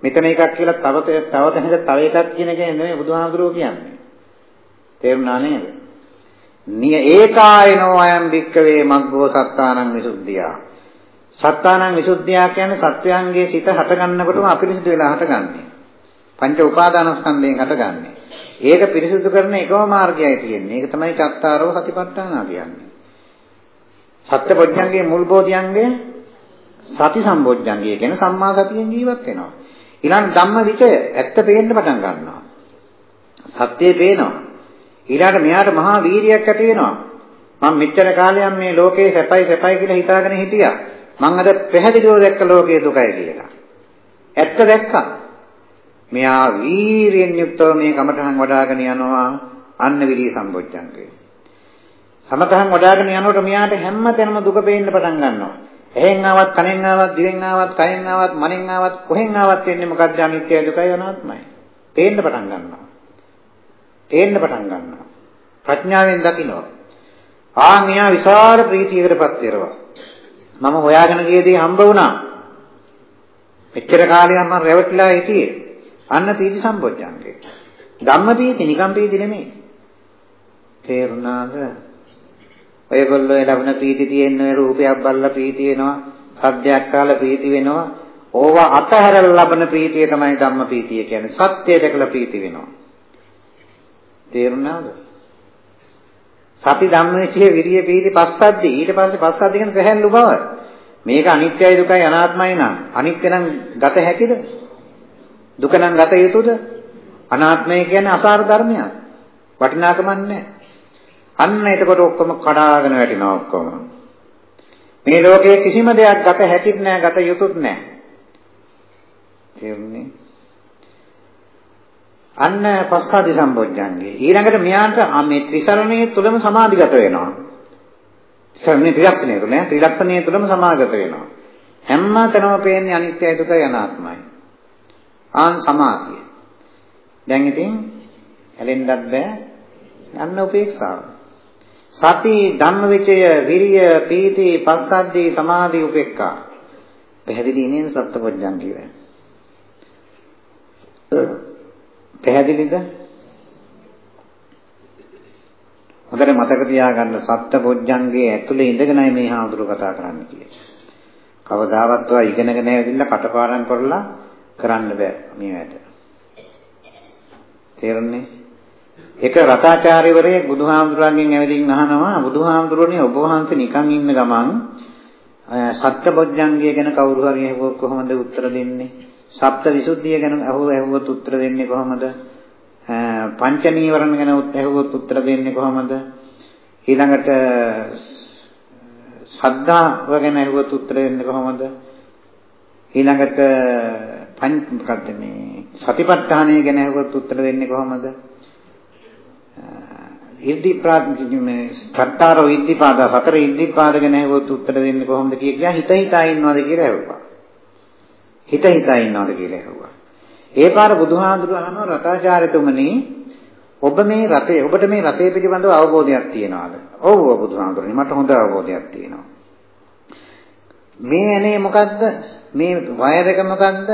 මෙතන එකක් කියලා තව තව තැනක තව එකක් කියන එක නෙමෙයි බුදුහාමුදුරුවෝ කියන්නේ. තේරුණා නේද? නිය ඒකායනෝ අයම් භික්කවේ මග්ගෝ සත්තානං විසුද්ධියා. සත්තානං විසුද්ධියා කියන්නේ සත්වයන්ගේ සිත හට ගන්නකොටම අපිරිසිදු වෙලා හටගන්නේ. පංච උපාදානස්කන්ධයෙන් හටගන්නේ. ඒක පිරිසිදු කරන එකම මාර්ගයයි තියෙන්නේ. ඒක තමයි චත්තාරෝ සතිපට්ඨාන කියන්නේ. සත්‍ය පොඥංගේ මුල් බෝධියංගේ සති සම්බොජ්ජංගය කියන සම්මා සතියෙන් ජීවත් වෙනවා. ඊළඟ ධම්ම විචය ඇත්ත පේන්න පටන් ගන්නවා. සත්‍යය පේනවා. ඊළඟට මෙයාට මහා වීරියක් ඇති වෙනවා. මම මෙච්චර කාලයක් මේ ලෝකේ සැපයි සැපයි කියලා හිතාගෙන හිටියා. මං අද පැහැදිලිව දැක්ක ලෝකේ දුකයි කියලා. ඇත්ත දැක්කා. මෙයා වීරියෙන් යුක්තව මේ කමඨහන් වඩ아가න යනවා අන්න විරි සම්බොජ්ජංගේ. සමතහන් වඩ아가න යනකොට මෙයාට හැම තැනම දුක පේන්න පටන් ගන්නවා. එහෙන් ආවත් කනෙන් ආවත් දිවෙන් ආවත් කයෙන් ආවත් මනෙන් ආවත් කොහෙන් ආවත් වෙන්නේ මොකක්ද අනිත්‍යයි දුකයි අනාත්මයි. පේන්න පටන් ගන්නවා. තේන්න පටන් ගන්නවා. ප්‍රඥාවෙන් දකිනවා. ආන් එයා විශාල ප්‍රීතියකටපත් වෙනවා. මම හොයාගෙන ගිය දේ හම්බ වුණා. මෙච්චර කාලයක් මම රැවටිලා හිටියේ. අන්න පීති සම්පොච්චංගේ. ධම්ම පීති නිකම් පීති නෙමෙයි. තේරුණාද? ඔයගොල්ලෝ ලැබෙන පීති තියෙන රූපයක් බලලා පීති වෙනවා. සද්දයක් කාලා පීති වෙනවා. ඕවා අතහැරලා ලබන ප්‍රීතිය තමයි ධම්ම ප්‍රීතිය කියන්නේ. සත්‍යය දැකලා ප්‍රීති වෙනවා. තේරුණාද? සති ධම්මයේ විරිය ප්‍රීති පස්සද්දී ඊට පස්සේ පස්සද්දී කියන පැහැල්ලු බව. මේක අනිත්‍යයි දුකයි අනාත්මයි නම් අනිත්‍ය නම් ගත හැකිද? දුක නම් ගත යුතුද? අනාත්මය කියන්නේ අසාර ධර්මයක්. වටිනාකමක් නැහැ. අන්න එතකොට ඔක්කොම කඩාගෙන වැටෙනවා ඔක්කොම. මේ ලෝකයේ කිසිම දෙයක් ගත හැකිත් නැහැ, ගත යුතුත් නැහැ. තේරුණේ? අන්න පස්සාදි සම්බොජ්ජංගේ. ඊළඟට මෙයාට මේ ත්‍රිසරණයේ තුලම සමාධිගත වෙනවා. ත්‍රිසරණේ ත්‍රිලක්ෂණය තුල නේ ත්‍රිලක්ෂණයේ තුලම සමාගත වෙනවා. හැම තැනම පේන්නේ අනිත්‍යයි දුකයි අනාත්මයි. ආන් සමාධිය. දැන් ඉතින් ඇලෙන්නත් බෑ. යන්න උපේක්ෂාව. සති ධම්මවිචය විරිය පීති පස්සද්දී සමාධි උපේක්ඛා. පැහැදිලි නේද සත්පොඥං කියන්නේ? පැහැදිලිද? හොඳට මතක තියාගන්න සත්පොඥංගේ ඇතුලේ ඉඳගෙනයි මේ හාමුදුරු කතා කරන්න කියන්නේ. කවදාවත් ඔය ඉගෙනගෙන ඇවිල්ලා කටපාඩම් කරලා කරන්න බෑ මේ වැඩ. තේරුණේ? එක රතාචාර්යවරයෙක් බුදුහාමුදුරන්ගෙන් ඇවිදින් අහනවා බුදුහාමුදුරනේ ඔබ වහන්සේ නිකන් ඉන්න ගමන් සත්‍යබොජ්ජංගය ගැන කවුරු හරි අහුවොත් කොහොමද උත්තර දෙන්නේ? සප්ත විසුද්ධිය ගැන අහුව ඇහුවොත් උත්තර දෙන්නේ කොහොමද? පංච නීවරණ ගැන ඇහුවොත් උත්තර දෙන්නේ කොහොමද? ඊළඟට සද්ධාව ගැන ඇහුවොත් උත්තර දෙන්නේ කොහොමද? ඊළඟට පංච මොකද්ද මේ සතිපට්ඨානය ගැන ඇහුවොත් උත්තර දෙන්නේ කොහොමද? ඉද්ධිපාද මේ සත්තාරෝ ඉද්ධිපාද හතර ඉද්ධිපාද ගැන ඇහුවොත් උත්තර දෙන්නේ කොහොමද කියලා හිත හිතා ඉන්නවද කියලා ඇහුවා. හිත හිතා ඉන්නවද කියලා ඇහුවා. ඒ පාර බුදුහාඳුර අහනවා රතාචාර්යතුමනි ඔබ මේ රතේ ඔබට මේ රතේ පිළිබඳව අවබෝධයක් තියෙනවද? ඔව් බුදුහාඳුරනි මට හොඳ අවබෝධයක් තියෙනවා. මේ ඇනේ මොකද්ද? මේ වයර් එක මොකද්ද?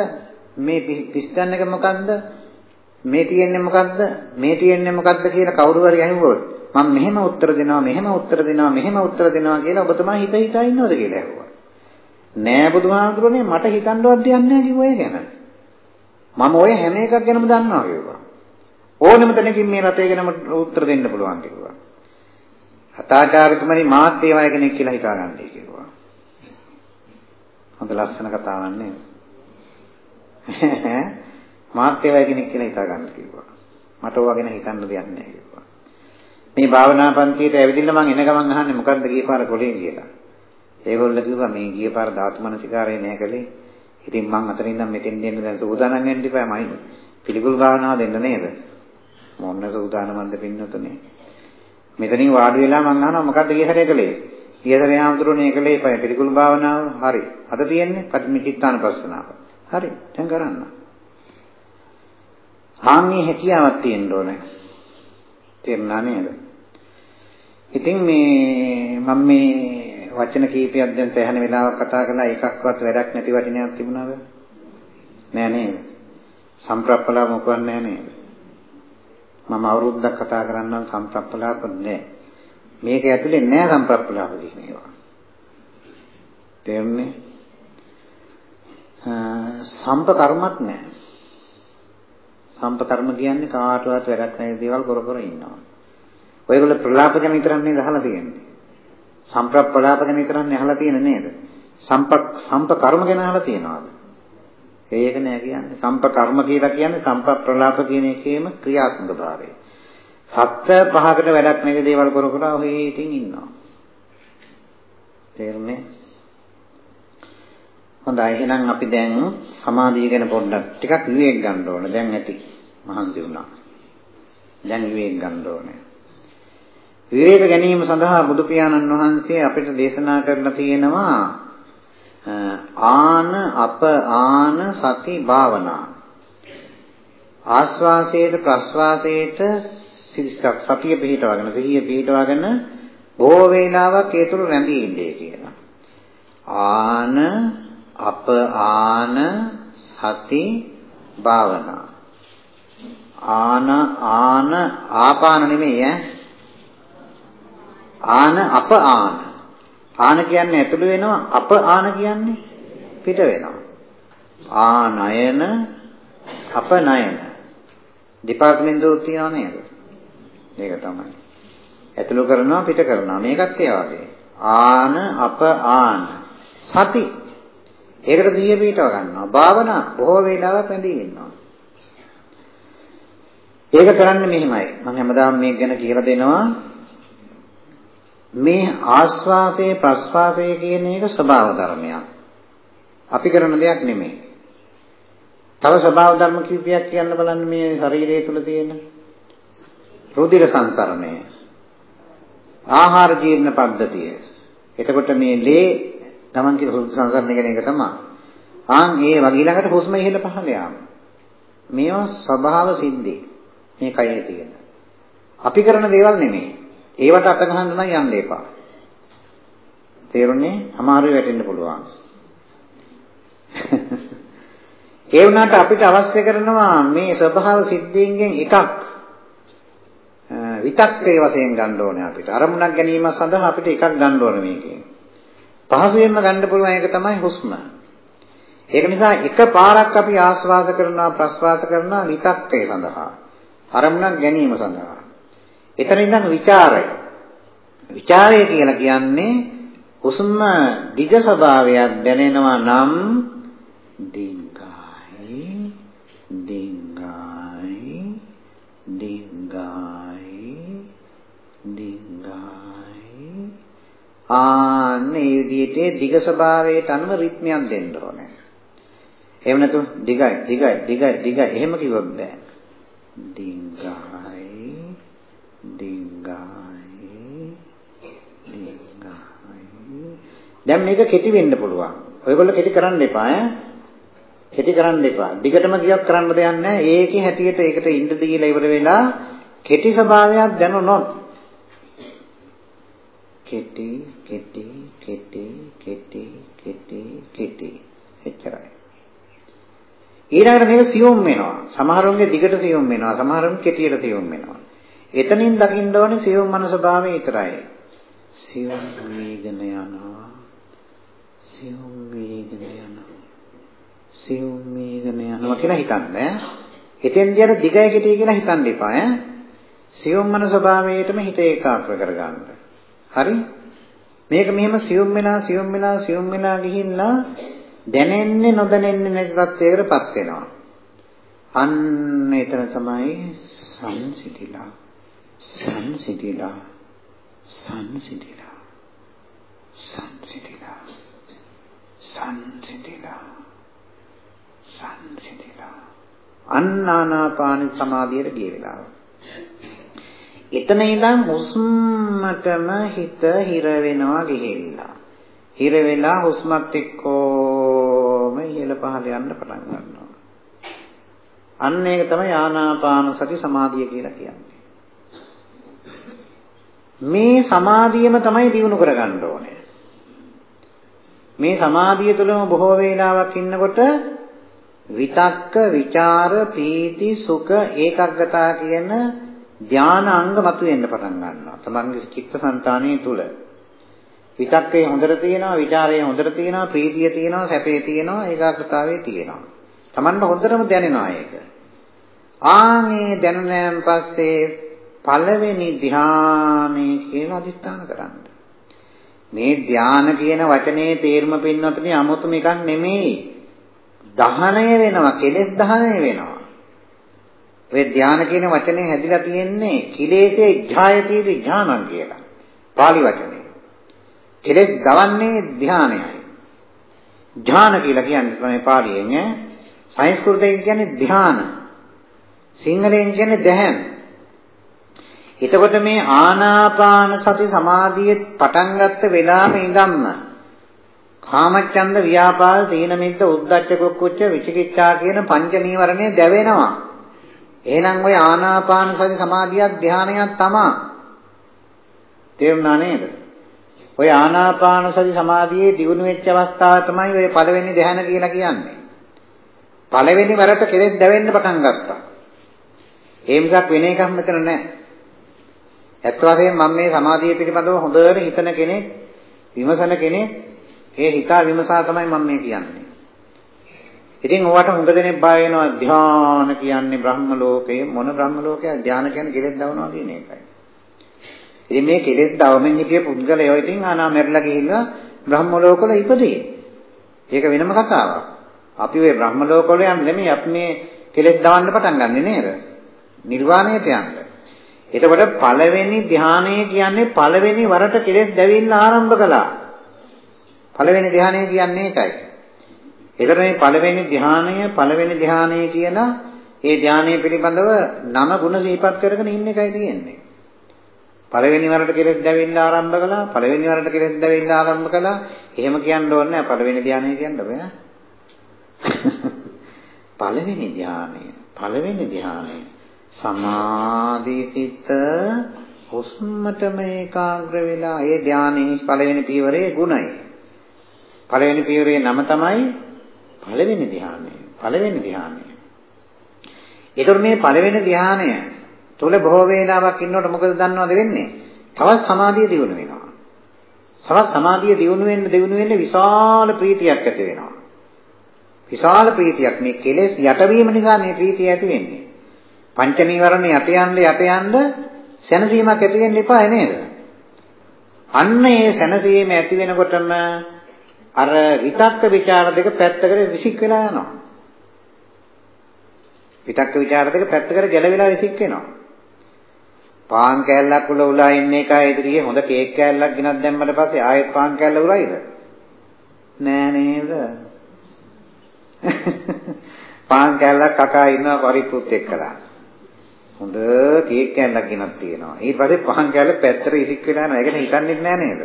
මේ පිස්ටන් එක මොකද්ද? මේ තියෙන්නේ මොකද්ද? මේ තියෙන්නේ මොකද්ද කියලා කවුරු හරි අහුවොත් මම මෙහෙම උත්තර දෙනවා මෙහෙම උත්තර දෙනවා මෙහෙම උත්තර දෙනවා කියලා ඔබ තමයි හිත හිතා ඉන්නවද කියලා ඇහුවා. නෑ බුදුහාමුදුරනේ මට හිතන්නවත් දෙයක් නෑ කිව්වා ඒ ගැන. මම ඔය හැම එකක් ගැනම දන්නවා කිව්වා. ඕනෙම තැනකින් මේ රතේ ගැනම උත්තර දෙන්න පුළුවන් කිව්වා. හතාචාර්යතුමනි මාත් ඒ වගේ කෙනෙක් කියලා හිතාගන්නයි කිව්වා. හොඳ ලස්සන කතාවක් නේද? මාත් ඒ වගේ කෙනෙක් කියලා හිතා ගන්න කිව්වා. මට ඕවා ගැන හිතන්න දෙයක් නැහැ කිව්වා. මේ භාවනා පන්තියට ඇවිදින්න මං එන ගමන් අහන්නේ මොකද්ද ගිය පාර කොලේ කියලා. ඒගොල්ලෝ කිව්වා මේ ගිය පාර ධාතු මනසිකාරය නෑ කලේ. ඉතින් මං අතරින් නම් මෙතෙන් දෙන්න දැන් සූදානම් වෙන්න ඉපා මම පිළිකුල් භාවනාව දෙන්න නේද? මොන්න සූදානම්ද පින්නතුනේ. මෙතනින් වාඩි වෙලා මං අහනවා මොකද්ද ගිය හැරේ කලේ? ගිය හැරේ ආමතුරුනේ කලේ පිළිකුල් භාවනාව හරි. අද තියෙන්නේ පටිච්චිත්තාන පස්සනාව. හරි. දැන් කරන්න. ආන්ගේ හැකියාවක් තියෙන්න ඕනේ. තේරුණා නේද? ඉතින් මේ මම මේ වචන කීපයක් දැන් සෑහෙන වෙලාවක් කතා කළා එකක්වත් වැඩක් නැති වටිනයක් තිබුණාද? නෑ නේද? සම්ප්‍රප්පලා මොකවත් නෑ නේද? මම අවුරුද්දක් කතා කරන්නම් සම්ප්‍රප්පලාප නෑ. මේක ඇතුලේ නෑ සම්ප්‍රප්පලාප කියන ඒවා. තේරුණේ? සම්ප කර්මත් නෑ. සම්පකර්ම කියන්නේ කාටවත් වැඩක් නැති දේවල් කර කර ඉන්නවා. ඔයගොල්ලෝ ප්‍රලාප ගැන විතරක් නේද අහලා තියෙන්නේ. සම්ප්‍රප්පලාප ගැන විතරක් නේ අහලා තියෙන්නේ නේද? සම්පක් සම්පකර්ම ගැන අහලා තියෙනවද? ඒක නෑ කියන්නේ. සම්පකර්ම කියලා කියන්නේ සම්ප්‍රලාප කියන එකේම ක්‍රියාත්මක භාවය. සත්‍ය පහකට වැඩක් නැති දේවල් කර කර ඔහේ ඉතින් ඉන්නවා. තේරුණේ? හොඳයි එහෙනම් අපි දැන් සමාධිය ගැන පොඩ්ඩක් ටිකක් විවේක ගන්න ඕන. දැන් ඇති මහන්සි වුණා. දැන් විවේක ගන්න ඕනේ. විවේක ගැනීම සඳහා බුදු පියාණන් වහන්සේ අපිට දේශනා කරලා තියෙනවා ආන අප ආන සති භාවනා. ආස්වාසයට ප්‍රස්වාසයට සතිය පිහිටවගෙන සිහිය පිහිටවගෙන බොහෝ වේලාවක් ඒ තුරු රැඳී ඉන්නේ කියලා. ආන අප ආන සති භාවනා. ආන ආන ආපාන නෙමෙයි ඈ. ආන අප ආන. ආන කියන්නේ ඇතුළු වෙනවා අප ආන කියන්නේ පිට වෙනවා. ආනයන අපනයන දෙපාර්තමේන්තුවක් තියනවා නේද? ඒක තමයි. ඇතුළු කරනවා පිට කරනවා. මේකත් ඒ වගේ. ආන අප ආන. සති. ඒකට දිය පිටව ගන්නවා. භාවනා බොහෝ වේලාවක් රැඳී ඉන්නවා. ඒක කරන්නේ මෙහෙමයි. මම හැමදාම මේක ගැන කියලා දෙනවා. මේ ආස්වාදයේ ප්‍රස්වාදයේ කියන එක ස්වභාව ධර්මයක්. අපි කරන දෙයක් නෙමෙයි. තව ස්වභාව ධර්ම කිහිපයක් කියන්න බලන්න මේ ශරීරය තුල තියෙන. රුධිර සංසරණය. ආහාර ජීර්ණ පද්ධතිය. එතකොට මේ ලේ Taman කියන රුධිර සංසරණය කියන එක තමයි. ආන් ඒ වගේ ළඟට හුස්ම ඉහළ පහළ යාම. මේවා ස්වභාව සිද්ධි. මේ කයේ තියෙන. අපි කරන දේවල් නෙමෙයි. ඒවට අත ගහන්න නම් යන්න එපා. තේරුණේ? අමාරුයි වැටෙන්න පුළුවන්. ඒ වුණාට අපිට අවශ්‍ය කරනවා මේ ස්වභාව සිද්ධීන්ගෙන් එකක් විතක්කේ වශයෙන් ගන්න ඕනේ අපිට. අරමුණක් ගැනීම සඳහා අපිට එකක් ගන්න ඕනේ මේකෙන්. පහසුවෙන්ම ගන්න පුළුවන් එක තමයි හුස්ම. ඒක නිසා එක පාරක් අපි ආස්වාද කරනවා ප්‍රස්වාස කරනවා විතක්කේ සඳහා. අරමුණක් ගැනීම සඳහා. එතන ඉඳන් ਵਿਚාරය. ਵਿਚාරය කියලා කියන්නේ හුස්ම දිග ස්වභාවයක් දැනෙනවා නම් දිග ආන්නේ විදිහට දිග ස්වභාවයට අනුව රිද්මයක් දෙන්න ඕනේ. එහෙම නැතු දිගයි දිගයි දිගයි දිගයි එහෙම කිව්වොත් බෑ. දිග්ගායි දිග්ගායි දිග්ගායි දැන් මේක කෙටි වෙන්න පුළුවන්. ඔයගොල්ලෝ කෙටි කරන්න එපා ඈ. කෙටි කරන්න එපා. දිගටම ගියක් කරන්න දෙයක් නැහැ. ඒකේ හැටියට ඒකට ඉන්න දීලා ඉවර වෙලා කෙටි ස්වභාවයක් දැනුනොත් කෙටි කෙටි කෙටි කෙටි කෙටි කෙටි එච්චරයි. ඊළඟට මේක සියුම් වෙනවා. සමහරුන්ගේ දිගට සියුම් වෙනවා. සමහරුන් කෙටියට සියුම් වෙනවා. එතනින් දකින්න ඕනේ සියුම් මනස භාවය විතරයි. සියුම් වේගන යනවා. සියුම් වේගන යනවා. සියුම් වේගන යනවා කියලා හිතන්න. එතෙන්දී අර දිගය කෙටි කියලා හිතන්න එපා ඈ. සියුම් මනස භාවයටම හිත ඒකාග්‍ර කරගන්න. හරි? මේක මෙහෙම සියුම් වෙලා සියුම් වෙලා සියුම් වෙලා ගිහිල්ලා දැනෙන්නේ නොදැනෙන්නේ නැති තත්යකටපත් වෙනවා. අන්න එතන තමයි සංසිතිලා සංසිඳිලා සංසිඳිලා සංසිඳිලා සංසිඳිලා සංසිඳිලා අන්නානාපාන සමාධියට ගිය වෙලාව. එතන ඉඳන් හුස්මටම හිත හිර වෙනවා ගිහිල්ලා. හිර වෙලා හුස්මත් එක්කම ඉහළ පහළ යන්න පටන් ගන්නවා. අන්න ඒක තමයි ආනාපාන සති සමාධිය කියලා කියන්නේ. මේ සමාධියම තමයි දිනු කරගන්න ඕනේ. මේ සමාධිය තුළම බොහෝ වේලාවක් ඉන්නකොට විතක්ක, ਵਿਚාර, පීති, සුඛ, ඒකග්ගතා කියන ධානාංග මතුවෙන්න පටන් ගන්නවා. තමන්ගේ චිත්තසංතානය තුල. විතක්කේ හොඳට තියෙනවා, ਵਿਚාරයේ හොඳට තියෙනවා, ප්‍රීතිය තියෙනවා, සැපේ තියෙනවා, ඒකාග්‍රතාවයේ තියෙනවා. තමන්ට හොඳටම දැනෙනවා ඒක. ආන්ගේ දැනුණයන් පස්සේ පළවෙනි ධානයේ කියලා අදිස්ථාන කරන්න. මේ ධාන කියන වචනේ තේරුම පින්නතුනේ 아무තුම එකක් නෙමෙයි. දහණය වෙනවා, කෙලෙස් දහණය වෙනවා. ඔය ධාන කියන වචනේ හැදිලා තියෙන්නේ කිලේශේ ඥායතිදි ඥානං කියලා. pāli වචනේ. කෙලෙස් දවන්නේ ධානයයි. ඥාන කියලා කියන්නේ තමයි පාලියෙන් ඈ. සංස්කෘතයෙන් කියන්නේ ධාන. සිංහලෙන් කියන්නේ දැහැන්. එතකොට මේ ආනාපාන සති සමාධිය පටන් ගත්ත වෙලාවෙ ඉඳන්ම කාමච්ඡන්ද ව්‍යාපාද තීන මිද්ද උද්ධච්ච කුක්කුච්ච විචිකිච්ඡා කියන පංච නීවරණය දැවෙනවා. එහෙනම් ওই ආනාපාන සති සමාධියක් ධානයක් තමයි. තේරුණා නේද? ඔය ආනාපාන සති සමාධියේ දියුණු වෙච්ච අවස්ථාව තමයි ඔය පළවෙනි ධ්‍යාන කියලා කියන්නේ. පළවෙනි වරට කෙලෙස් දැවෙන්න පටන් ගත්තා. ඒ මිසක් වෙන එකක් මෙතන නැහැ. ඇත්ත වශයෙන්ම මම මේ සමාධිය පිළිබඳව හොඳට හිතන කෙනෙක්, විමසන කෙනෙක්, ඒ හිතා විමසා තමයි මම මේ කියන්නේ. ඉතින් ඕවට හොඟ දෙනෙක් බය වෙනවා ධ්‍යාන කියන්නේ බ්‍රහ්ම ලෝකේ මොන බ්‍රහ්ම ලෝකයක් ධ්‍යාන කියන්නේ කෙලෙස් දවනවා කියන එකයි. ඉතින් මේ කෙලෙස් දවමින් හිටිය පුද්ගලයෝ ඉතින් ආනා මෙරලා ගිහිල්ලා බ්‍රහ්ම ලෝකවල ඉපදී. ඒක වෙනම කතාවක්. අපි ওই බ්‍රහ්ම ලෝකවල යන්නේ නෙමෙයි අපි මේ කෙලෙස් දවන්න පටන් ගන්නෙ නේද? නිර්වාණයට යන්න. එතකොට පළවෙනි ධානය කියන්නේ පළවෙනි වරට කෙලෙස් දැවිල්ල ආරම්භ කළා. පළවෙනි ධානය කියන්නේ ඒකයි. ඒතර මේ පළවෙනි ධානය පළවෙනි ධානය කියන ඒ ධානය පිළිබඳව නම ගුණ සිහිපත් කරගෙන ඉන්න එකයි තියෙන්නේ. පළවෙනි වරට කෙලෙස් දැවෙන්න ආරම්භ කළා පළවෙනි වරට කෙලෙස් දැවෙන්න ආරම්භ කළා. එහෙම කියන්න ඕනේ නැහැ පළවෙනි ධානය කියන්න බෑ. පළවෙනි ධානය පළවෙනි ධානය සමාධිසිත හුස්මටම ඒකාග්‍ර වෙලා ඒ ධානයේ පළවෙනි පියවරේ ගුණයි. පළවෙනි පියවරේ නම තමයි පළවෙනි ධානය පළවෙනි ධානය ඒතර මේ පළවෙනි ධානය තුල බොහෝ වේලාවක් ඉන්නකොට මොකද දන්නවද වෙන්නේ? තවත් සමාධිය දියුණු වෙනවා. තවත් සමාධිය දියුණු වෙන්න දියුණු වෙන්න විශාල ප්‍රීතියක් ඇති වෙනවා. විශාල ප්‍රීතියක් මේ කෙලෙස් යටවීම නිසා මේ ප්‍රීතිය ඇති වෙන්නේ. පංච නීවරණ යට යන්න යට යන්න සැනසීමක් ඇති වෙන්න එපා නේද? අන්න ඒ සැනසීම ඇති වෙනකොටම අර විතක්ක ਵਿਚාර දෙක පැත්තකට විසික් වෙලා යනවා. විතක්ක ਵਿਚාර දෙක පැත්තකට ගැලවිලා විසික් වෙනවා. පාන් කෑල්ලක් උල උලා ඉන්න එකයි ඉදිරියේ හොඳ කේක් කෑල්ලක් ගෙනත් දැම්මට පස්සේ ආයෙත් පාන් කෑල්ල උරයිද? නෑ නේද? පාන් කෑල්ලක් කකා ඉන්නවා පරිප්පුත් එක්කලා. හොඳ කේක් කෑල්ලක් ගෙනත් තියෙනවා. ඊට පස්සේ පාන් කෑල්ල පැත්තට ඉසික් වෙලා යනවා. ඒක හිතන්නෙත් නෑ නේද?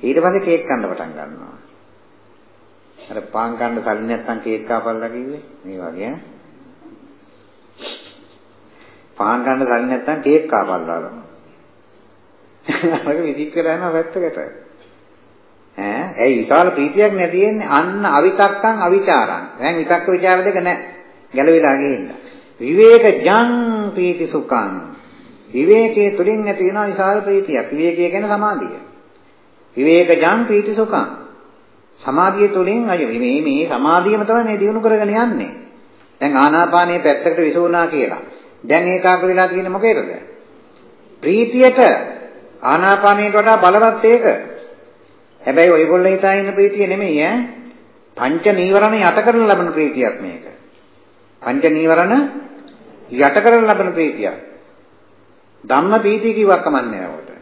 ඊට පස්සේ කේක් කන්න පටන් ගන්නවා. අර පාන් කන්න සල්ලි නැත්තම් කේක් කාපල්ලා කිව්වේ මේ වගේ ඈ පාන් ගන්න දන්නේ නැත්නම් කේක් කාපල්ලාලම. අරක විදික් කරලා යනවා පැත්තකට. ඈ ඇයි විශාල ප්‍රීතියක් නැති වෙන්නේ අන්න අවිතක්කං අවිචාරං. දැන් විතක්ක ਵਿਚාර දෙක නැහැ. ගැලවිලා ගිහින්. විවේක ජං ප්‍රීති සුඛං. විවේකයේ තුලින් ඇති වෙන විශාල ප්‍රීතියක්. විවේකය කියන්නේ සමාධිය. විවේක ජං ප්‍රීති සුඛං. සමාධිය තුලින් අය මේ මේ සමාධියම තමයි මේ දිනු කරගෙන යන්නේ. දැන් ආනාපානයේ පැත්තකට විසුණා කියලා. දැන් ඒකාග්‍ර වෙලා තියෙන්නේ මොකේද? ප්‍රීතියට ආනාපානයට වඩා බලවත් ඒක. හැබැයි ඔයගොල්ලෝ හිතා ඉන්න ප්‍රීතිය නෙමෙයි ඈ. පංච නීවරණ යට කරන ලබන ප්‍රීතියක් මේක. පංච නීවරණ යට කරන ලබන ප්‍රීතියක්. ධම්ම ප්‍රීතිය කිව්වක් කමන්නේ නෑවට.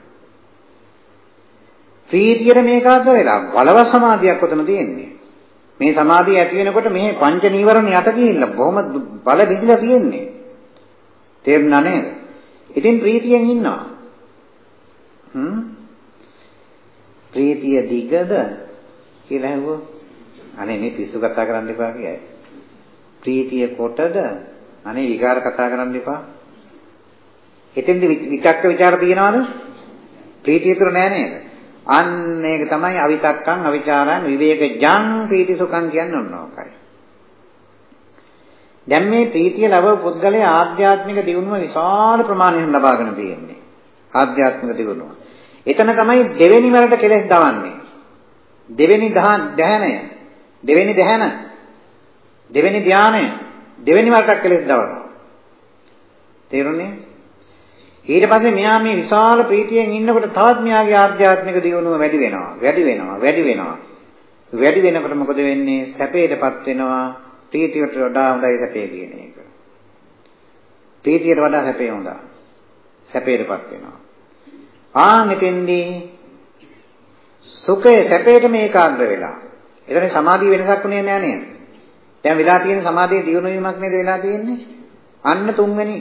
ප්‍රීතියට මේකාග්‍ර වෙලා බලව සමාධියක් උතන තියෙන්නේ. මේ සමාධිය ඇති වෙනකොට මේ පංච නීවරණ යට ගිහිල්ලා බොහොම බල විදිලා තියෙන්නේ. තේරුණා නේද? ඉතින් ප්‍රීතියෙන් ඉන්නවා. හ්ම්? ප්‍රීතිය දිගද කියලා ඇහුවෝ. අනේ මේ පිස්සු කතා කරන්න එපා කියයි. ප්‍රීතිය කොටද? අනේ විකාර කතා කරන්න එපා. එතෙන්ද විතක්ක ਵਿਚාර තියනවද? ප්‍රීතිය තුර නෑ නේද? අන්න ඒක තමයි අවිතක්කං අවිචාරං විවේක ජං ප්‍රීති සුඛං කියන්නේ ඔන්න ඕකයි. දැන් මේ ප්‍රීතිය ලැබව පුද්ගලයා ආධ්‍යාත්මික දියුණුව විශාල ප්‍රමාණයෙන් ලබාගෙන තියෙන්නේ. ආධ්‍යාත්මික දියුණුව. එතන තමයි දෙවෙනි වරට කෙලෙස් දවන්නේ. දෙවෙනි දහනය. දෙවෙනි දහන. දෙවෙනි ධානය. දෙවෙනි වරට කෙලෙස් දවනවා. තේරුණේ? ඊට පස්සේ මෙයා මේ විශාල ප්‍රීතියෙන් ඉන්නකොට තවත් මෙයාගේ ආධ්‍යාත්මික දියුණුව වැඩි වෙනවා. වැඩි වෙනවා. වැඩි වෙනවා. වැඩි වෙනකොට මොකද වෙන්නේ? සැපයටපත් වෙනවා. ප්‍රීතියට වඩා හොඳයි සැපේ කියන එක. ප්‍රීතියට වඩා සැපේ හොඳයි. සැපේටපත් වෙනවා. ආ මෙතෙන්දී සුඛේ සැපේට මේකාග්‍ර වෙලා. එතන සමාධිය වෙනසක් උනේ නෑ නේද? දැන් වෙලා තියෙන සමාධියේ දියුණු වීමක් නේද වෙලා තියෙන්නේ? අන්න තුන්වෙනි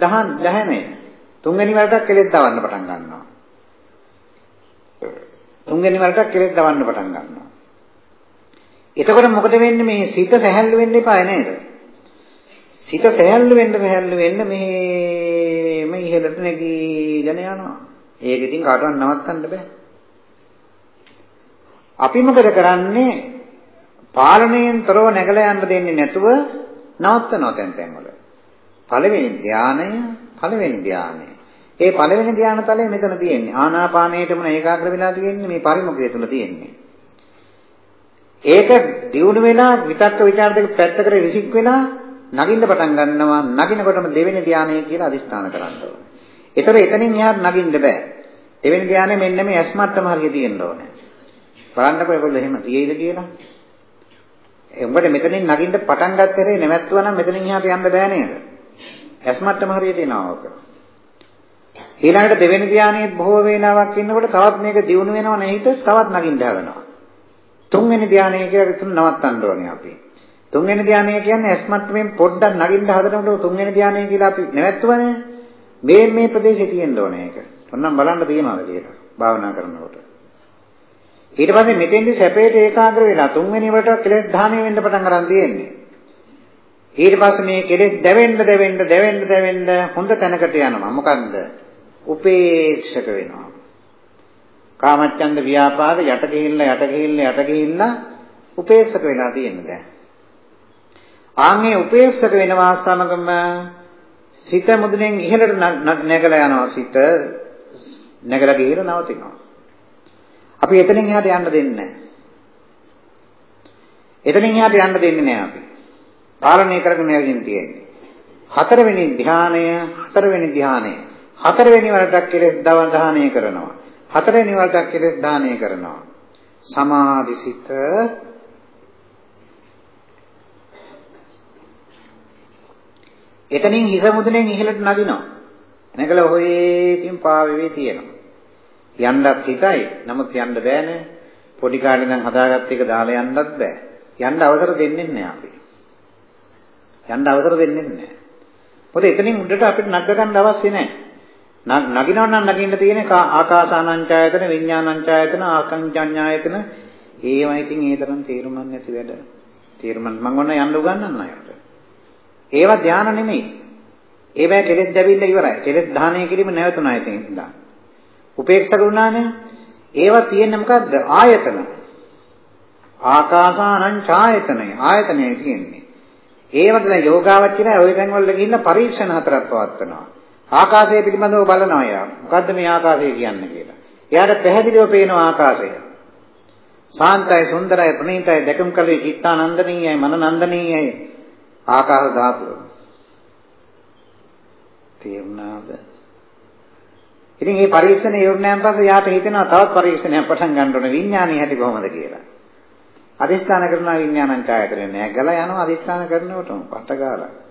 දහන් දහනේ තුන්වෙනි වරටත් කෙලෙස් දවන්න පටන් ගන්නවා. තුන්වෙනි වරටත් කෙලෙස් දවන්න පටන් ගන්නවා. එතකොට මොකද වෙන්නේ මේ සිත සැහැල්ලු වෙන්න එපා නේද? සිත සැහැල්ලු වෙන්න සැහැල්ලු වෙන්න මෙහෙම ඉහළට නැගීගෙන යනවා. ඒක ඉතින් කාටවත් නවත්තන්න බෑ. අපි මොකද කරන්නේ? පාලනයෙන් තොරව නැගලා යන්න දෙන්නේ නැතුව නවත්තනවා තැන් තැන් වල. පළවෙනි ධානය, පළවෙනි ධානය. ඒ පළවෙනි ධානතලයේ මෙතන තියෙන්නේ. ආනාපානයේටම ඒකාග්‍ර වෙලා තියෙන්නේ මේ පරිමුඛය තුල තියෙන්නේ. ඒක දියුණු වෙලා විතක්ක ਵਿਚාර දෙක පැත්තකට විසික් වෙලා නගින්න පටන් ගන්නවා නගිනකොටම දෙවෙනි ධානය කියලා අදිස්ථාන කරන්න ඕනේ. ඒතර එතනින් එහාට නගින්න බෑ. දෙවෙනි ධානය මෙන්න මේ ඇස් මට්ටම හරිය තියෙන්න ඕනේ. බලන්නකෝ ඒගොල්ලෝ එහෙම තියෙයිද කියලා. ඒ උඹට මෙතනින් නගින්න පටන් ගත්තේ නැවැත්තුවා නම් මෙතනින් එහාට යන්න බෑ නේද? ඇස් මට්ටම හරියට එනවා ඔක. ඊළඟට දෙවෙනි ධානයේ බොහෝ වේලාවක් ඉන්නකොට තවත් මේක දියුණු වෙනව නැහිත තවත් නගින්න හදනවා. තුන්වෙනි ධානය කියලා විතර නවත්තන්න ඕනේ අපි. තුන්වෙනි ධානය කියන්නේ ඇස් මට්ටමින් පොඩ්ඩක් නගින්න හදනකොට තුන්වෙනි ධානය කියලා අපි නැවැත්තුවනේ. මේ මේ ප්‍රදේශේ තියෙන්න ඕනේ ඒක. ඔන්නම් බලන්න තියනවාද කියලා භාවනා කරනකොට. ඊට පස්සේ මෙතෙන්දි සැපේට ඒකාග්‍ර වෙලා තුන්වෙනි වලට කෙලෙස් ධානය වෙන්න පටන් ගන්න තියෙන්නේ. ඊට පස්සේ මේ කෙලෙස් දැවෙන්න දැවෙන්න දැවෙන්න දැවෙන්න හොඳ තැනකට යනවා. මොකන්ද? උපේක්ෂක වෙනවා. කාමච්ඡන්ද ව්‍යාපාද යට ගිහිල්ලා යට ගිහිල්ලා යට ගිහිල්ලා උපේක්ෂක වෙලා තියෙන දැන්. ආන්ගේ උපේක්ෂක වෙනවා සමගම සිත මුදුනෙන් ඉහළට නැගලා යනවා සිත නැගලා ගිහිල්ලා නවතිනවා. අපි එතනින් එහාට යන්න දෙන්නේ නැහැ. එතනින් එහාට යන්න දෙන්නේ නැහැ අපි. පාලනය කරගෙන යකින් තියෙන්නේ. හතරවෙනි ධානය හතරවෙනි ධානය හතරවෙනි වරටක් කෙලෙස් දවදානය කරනවා. හතරවෙනි වරටක් කෙලෙස් දානය කරනවා. සමාධිසිත එතනින් හිස මුදුනෙන් ඉහළට නගිනවා. නැගලා හොයේ තින් පාවෙවි තියෙනවා. යන්නත් හිතයි. නමුත් යන්න බෑනේ. පොඩි කාලේ නම් හදාගත්ත එක දාලා යන්නත් බෑ. යන්න අවසර දෙන්නේ නැහැ අපි. යන්න අවසර දෙන්නේ නැහැ. මොකද එතනින් උඩට අපිට නග ගන්න අවශ්‍ය නැහැ. නගිනව නම් නගින්න තියෙන්නේ ආකාසානංචායතන විඥානංචායතන ආකංජඤ්ඤායතන ඒවා ඉතින් ඒ තරම් තේරුම් නැති වැඩ. තේරුම් මම ඔන්න යන්න උගන්වන්න අයට. ඒවා ධානය නෙමෙයි. ඒවැ කෙලෙස් දැවිල්ල ඉවරයි. කෙලෙස් ධානය කිරීම නැවතුණා ඉතින් ඉඳන්. උපේක්ෂක වුණානේ. ඒවා තියෙන්නේ මොකද්ද? ආයතන. ආකාසානං ඡායතනය. ආයතනය කියන්නේ. ඒවට දැන් යෝගාවචරය ওই තැන් වල ගිහිල්ලා පරීක්ෂණ හතරක් පවත්වනවා. ආකාශය පිළිබඳව බලනවා යා. මොකද්ද මේ ආකාශය කියන්නේ කියලා. එයාට පැහැදිලිව පේනවා ආකාශය. ශාන්තයි සුන්දරයි ප්‍රණීතයි දැකම් කලේ චිත්තානන්දනීයයි මනනන්දනීයයි ආකාශ ධාතුව. තේරුණාද? ඉතින් මේ පරීක්ෂණ ඉවරණයන් පස්සේ යාට හිතෙනවා තවත් පරීක්ෂණයක් පටන් ගන්න ඕනේ විඥානීය හැටි කොහොමද කියලා. අදිස්ථාන කරනවා විඥානං ඡායතරේ නෑ ගලා යනවා අදිස්ථාන කරනකොටම පටගාලා.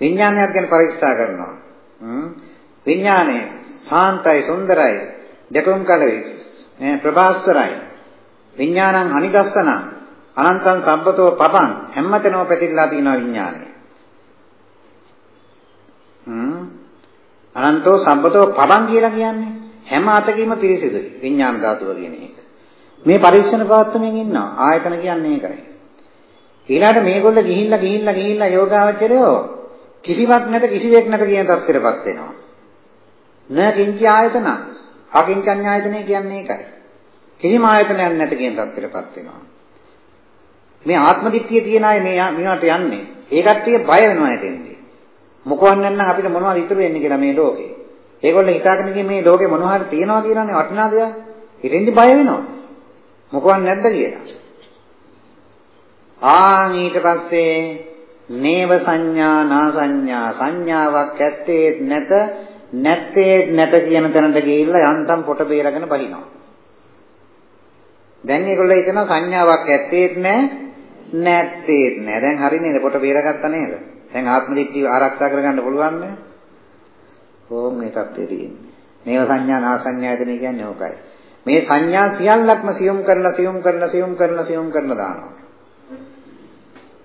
විඥානයත් ගැන පරීක්ෂා කරනවා. හ්ම් විඥානය සාන්තයි සුන්දරයි දෙකම කලයි නේ ප්‍රභාස්වරයි විඥානං අනිදස්සන අනන්තං සම්පතෝ පපං හැමතැනම පැතිරලා තියෙනවා විඥානය. හ්ම් අනන්තෝ සම්පතෝ පබං කියලා කියන්නේ හැම අතකීම පිරිසිදුයි විඥාන ධාතුව කියන එක. මේ පරීක්ෂණ පවත්වමින් ඉන්නවා. ආයතන කියන්නේ ඒකයි. ඊළාට මේගොල්ල ගිහිල්ලා ගිහිල්ලා ගිහිල්ලා යෝගාවචරයෝ කිසිවක් නැත කිසිවෙක් නැත කියන තත්ත්වයටපත් වෙනවා. න කිංච ආයතන අකිංචඤ්ඤායතනෙ කියන්නේ ඒකයි. කිසිම ආයතනයක් නැත කියන තත්ත්වයටපත් වෙනවා. මේ ආත්ම දිට්ඨිය තියන අය මේ මේවට යන්නේ. ඒ කට්ටිය බය වෙනවා එතෙන්දී. මොකවත් නැත්නම් අපිට මොනවද ඉතුරු වෙන්නේ කියලා මේ ලෝකේ. ඒගොල්ලෝ හිතාගෙන ගියේ මේ ලෝකේ මොනවා හරි තියනවා කියලානේ වටිනා දෙයක්. ඉතින්දි බය වෙනවා. මොකවත් නැද්ද කියලා. ආන් ඊට පස්සේ නේව සංඥා නා සංඥා සංඥාවක් ඇත්තේ නැත නැත්තේ නැත කියන තැනට ගිහිල්ලා යන්තම් පොට බේරගෙන බලිනවා. දැන් මේගොල්ලෝ හිතනවා සංඥාවක් ඇත්තේ නැහැ නැත්තේ නැහැ. දැන් හරිනේ පොට බේරගත්තා නේද? දැන් ආත්ම දිට්ඨිය ආරක්ෂා කරගන්න පුළුවන් නේ? ඕම් මේ தත්ත්වයේ තියෙන්නේ. මේව සංඥා නාසඤ්ඤායතන කියන්නේ ඕකයි. මේ සංඥා සියල්ලක්ම සියුම් කරලා සියුම් කරලා සියුම් කරලා සියුම් කරලා දානවා.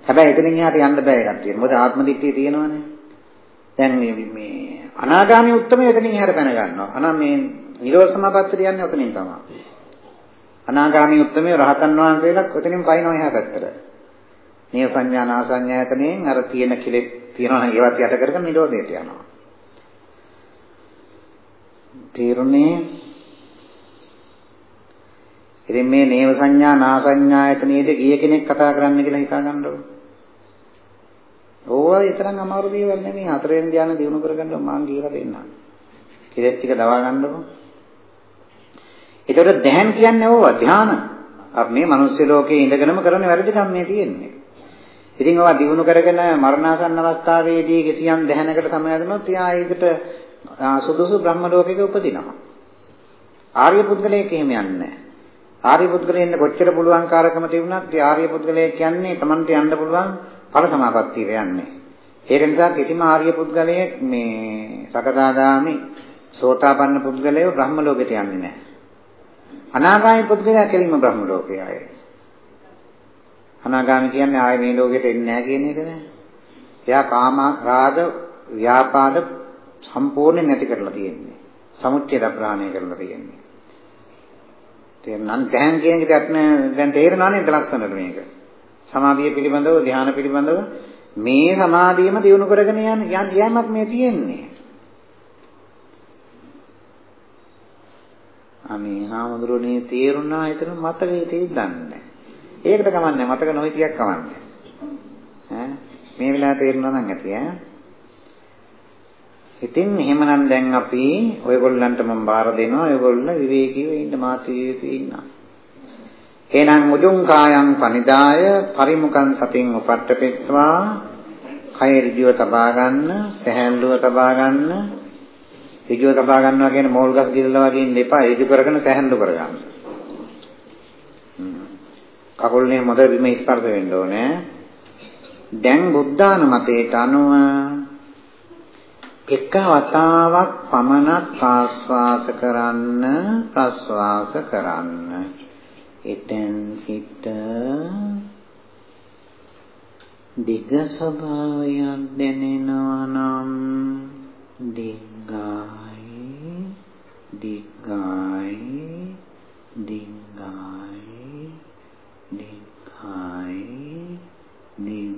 හැබැයි එතනින් එහාට යන්න බෑ එකක් තියෙනවා. මොකද ආත්ම දිට්ඨිය තියෙනවනේ. දැන් මේ මේ අනාගාමී උත්තමය එතනින් එහාට පැන ගන්නවා. අනා මේ නිරෝධ සමාපත්තිය යන්නේ ඔතනින් තමයි. අනාගාමී උත්තමය රහතන් වහන්සේලා ඔතනින් පයින්නවා එහා පැත්තට. මේ සංඥා නාසඤ්ඤායතනෙන් අර තියෙන කෙලෙස් තියෙනවා නම් ඒවත් යට කරගෙන නිරෝධයට යනවා. තීරුණේ ඉතින් මේ නේව සංඥා නාසඤ්ඤායතනෙද ගිය කෙනෙක් කතා කරන්න කියලා හිතා ගන්න ඕන. ඕවා විතරක් අමාරු දේවල් නෙමෙයි හතරවෙනි ධ්‍යාන දිනු කරගන්න මම කියලා දෙන්නම්. කෙලෙස් ටික දවා ගන්නකො. ඒතකොට දැහන් කියන්නේ ඕවා ධ්‍යාන. අපි මේ මිනිස් ලෝකේ ඉඳගෙනම කරන වැරදිකම් මේ තියෙන්නේ. ඉතින් ඔවා දිනු කරගෙන මරණාසන්න අවස්ථාවේදී කිසියම් දැහැනකට තමයි දුනොත් එයා ඒකට සුදුසු බ්‍රහ්ම ලෝකයක උපදිනවා. ආර්ය පුද්ගලයෙක් එහෙම යන්නේ නැහැ. ආර්ය පුද්ගලයෙන්න කොච්චර පුළුවන් කාරකම තිබුණත් ඒ ආර්ය පුද්ගලයෙක් කියන්නේ Tamanට යන්න පුළුවන් ඵල සමාපත්තියට යන්නේ. ඒක නිසා කිසිම ආර්ය පුද්ගලයෙක් මේ සකදාගාමි සෝතාපන්න පුද්ගලයෝ බ්‍රහ්ම ලෝකෙට යන්නේ නැහැ. අනාගාමී පුද්ගලයා කෙලින්ම බ්‍රහ්ම ලෝකේ ආයේ. අනාගාමී කියන්නේ ආයේ මේ ලෝකෙට එන්නේ නැහැ කියන එක නෑ. එයා කාම රාග ව්‍යාපාද සම්පූර්ණයෙන් නැති කරලා තියෙන්නේ. සමුච්ඡේද ප්‍රහාණය කරලා තියෙන්නේ. තේරෙනන් දැන් කියන එකට දැන් තේරෙනවා නේද ලස්සනට මේක. සමාධිය පිළිබඳව ධ්‍යාන පිළිබඳව මේ සමාධියම දියුණු කරගෙන යන යෑමක් මේ තියෙන්නේ. අනේ හාමුදුරනේ තේරුණා එතන මතකේ තේින්නන්නේ. ඒකට කමන්නේ මතක නොහිතියක් කමන්නේ. ඈ මේ වෙලාව තේරුණා නම් ඇති ඈ. ඉතින් එහෙමනම් දැන් අපි ඔයගොල්ලන්ට මම බාර දෙනවා ඔයගොල්ලෝ විවේකීව ඉන්න මාත් විවේකීව ඉන්නවා. එහෙනම් මුජුං කායං පනිදාය පරිමුඛං සතින් උපට්ඨපෙත්වා කය ඍජුව තබා ගන්න, සැහැල්ලුව තබා ගන්න. ඍජුව තබා ගන්නවා කියන්නේ මෝල් ගස් ගිරලා වගේ ඉන්න එපා. ඍජු කරගෙන සැහැල්ලු කරගන්න. කකුල්නේ මොදර බිම ස්පර්ශ වෙන්න ඕනේ. දැන් බුද්ධාන මතයට අනුව එක වතාවක් පමණක් ආස්වාස කරන්න ප්‍රස්වාස කරන්න එතෙන් සිට දිග ස්වභාවයක් දැනෙනවා නම් දිග්ගායි දිග්ගායි දිග්ගායි දිග්ගායි දිග්ගායි.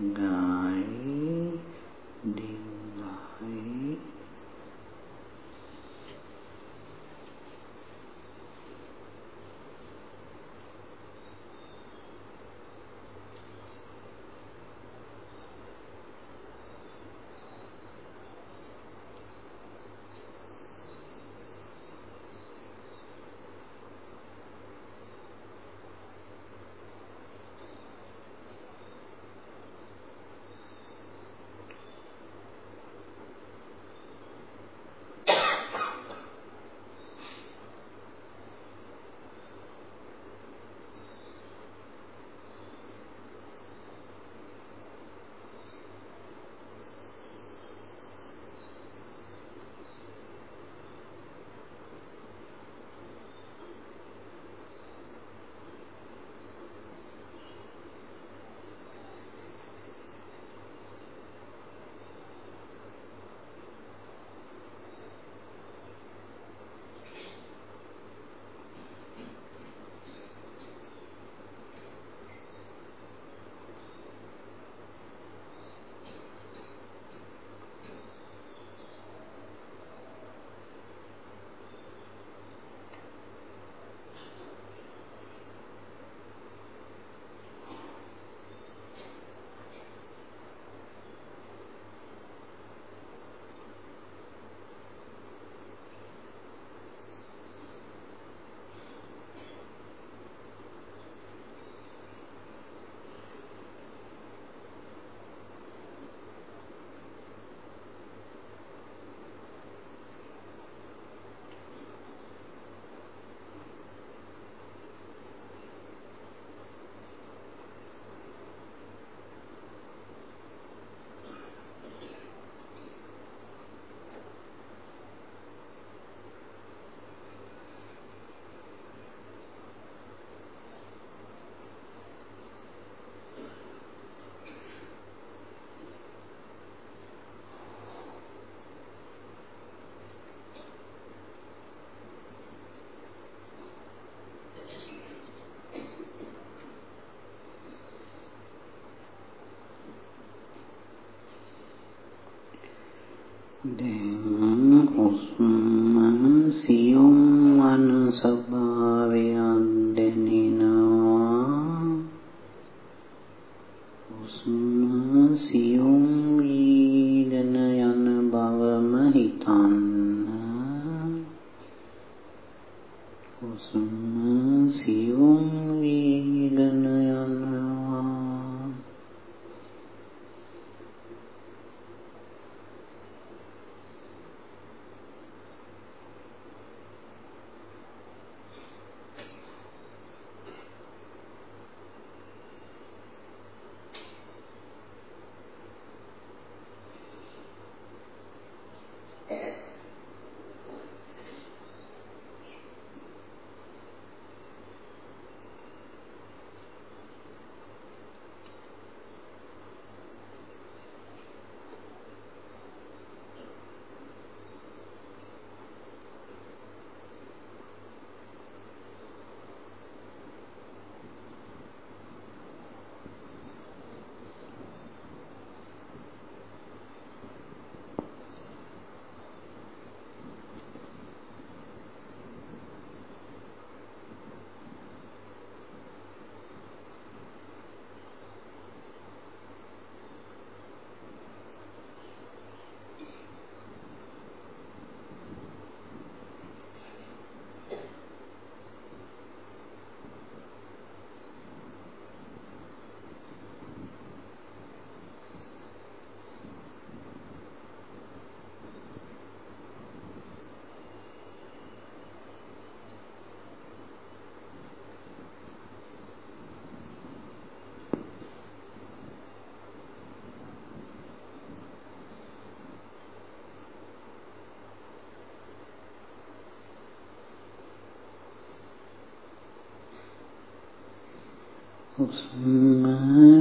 හුස්ම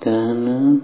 දෙවෙනි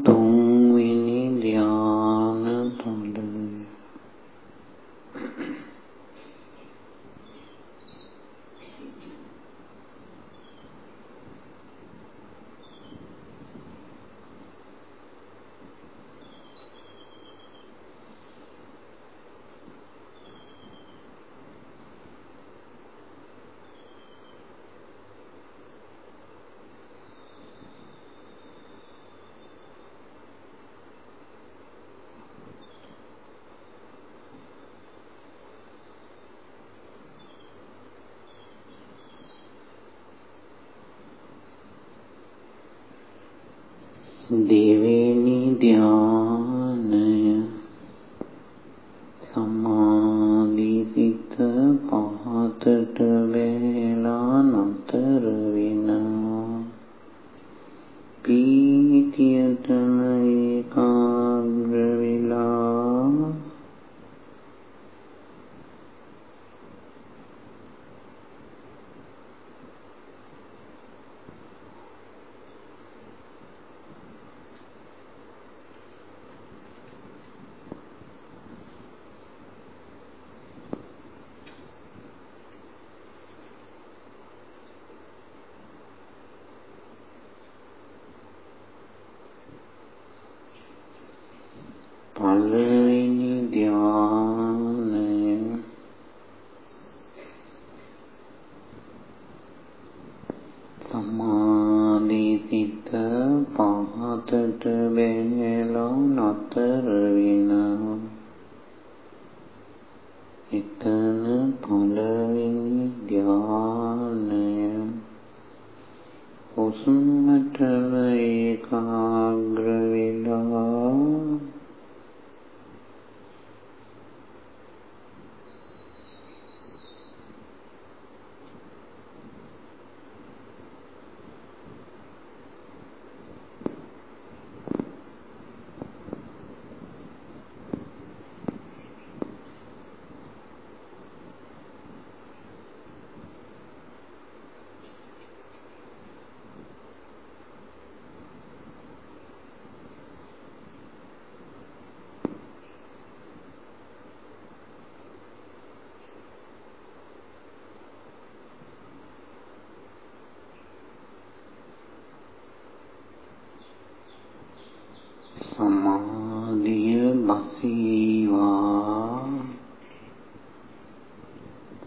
මසීවා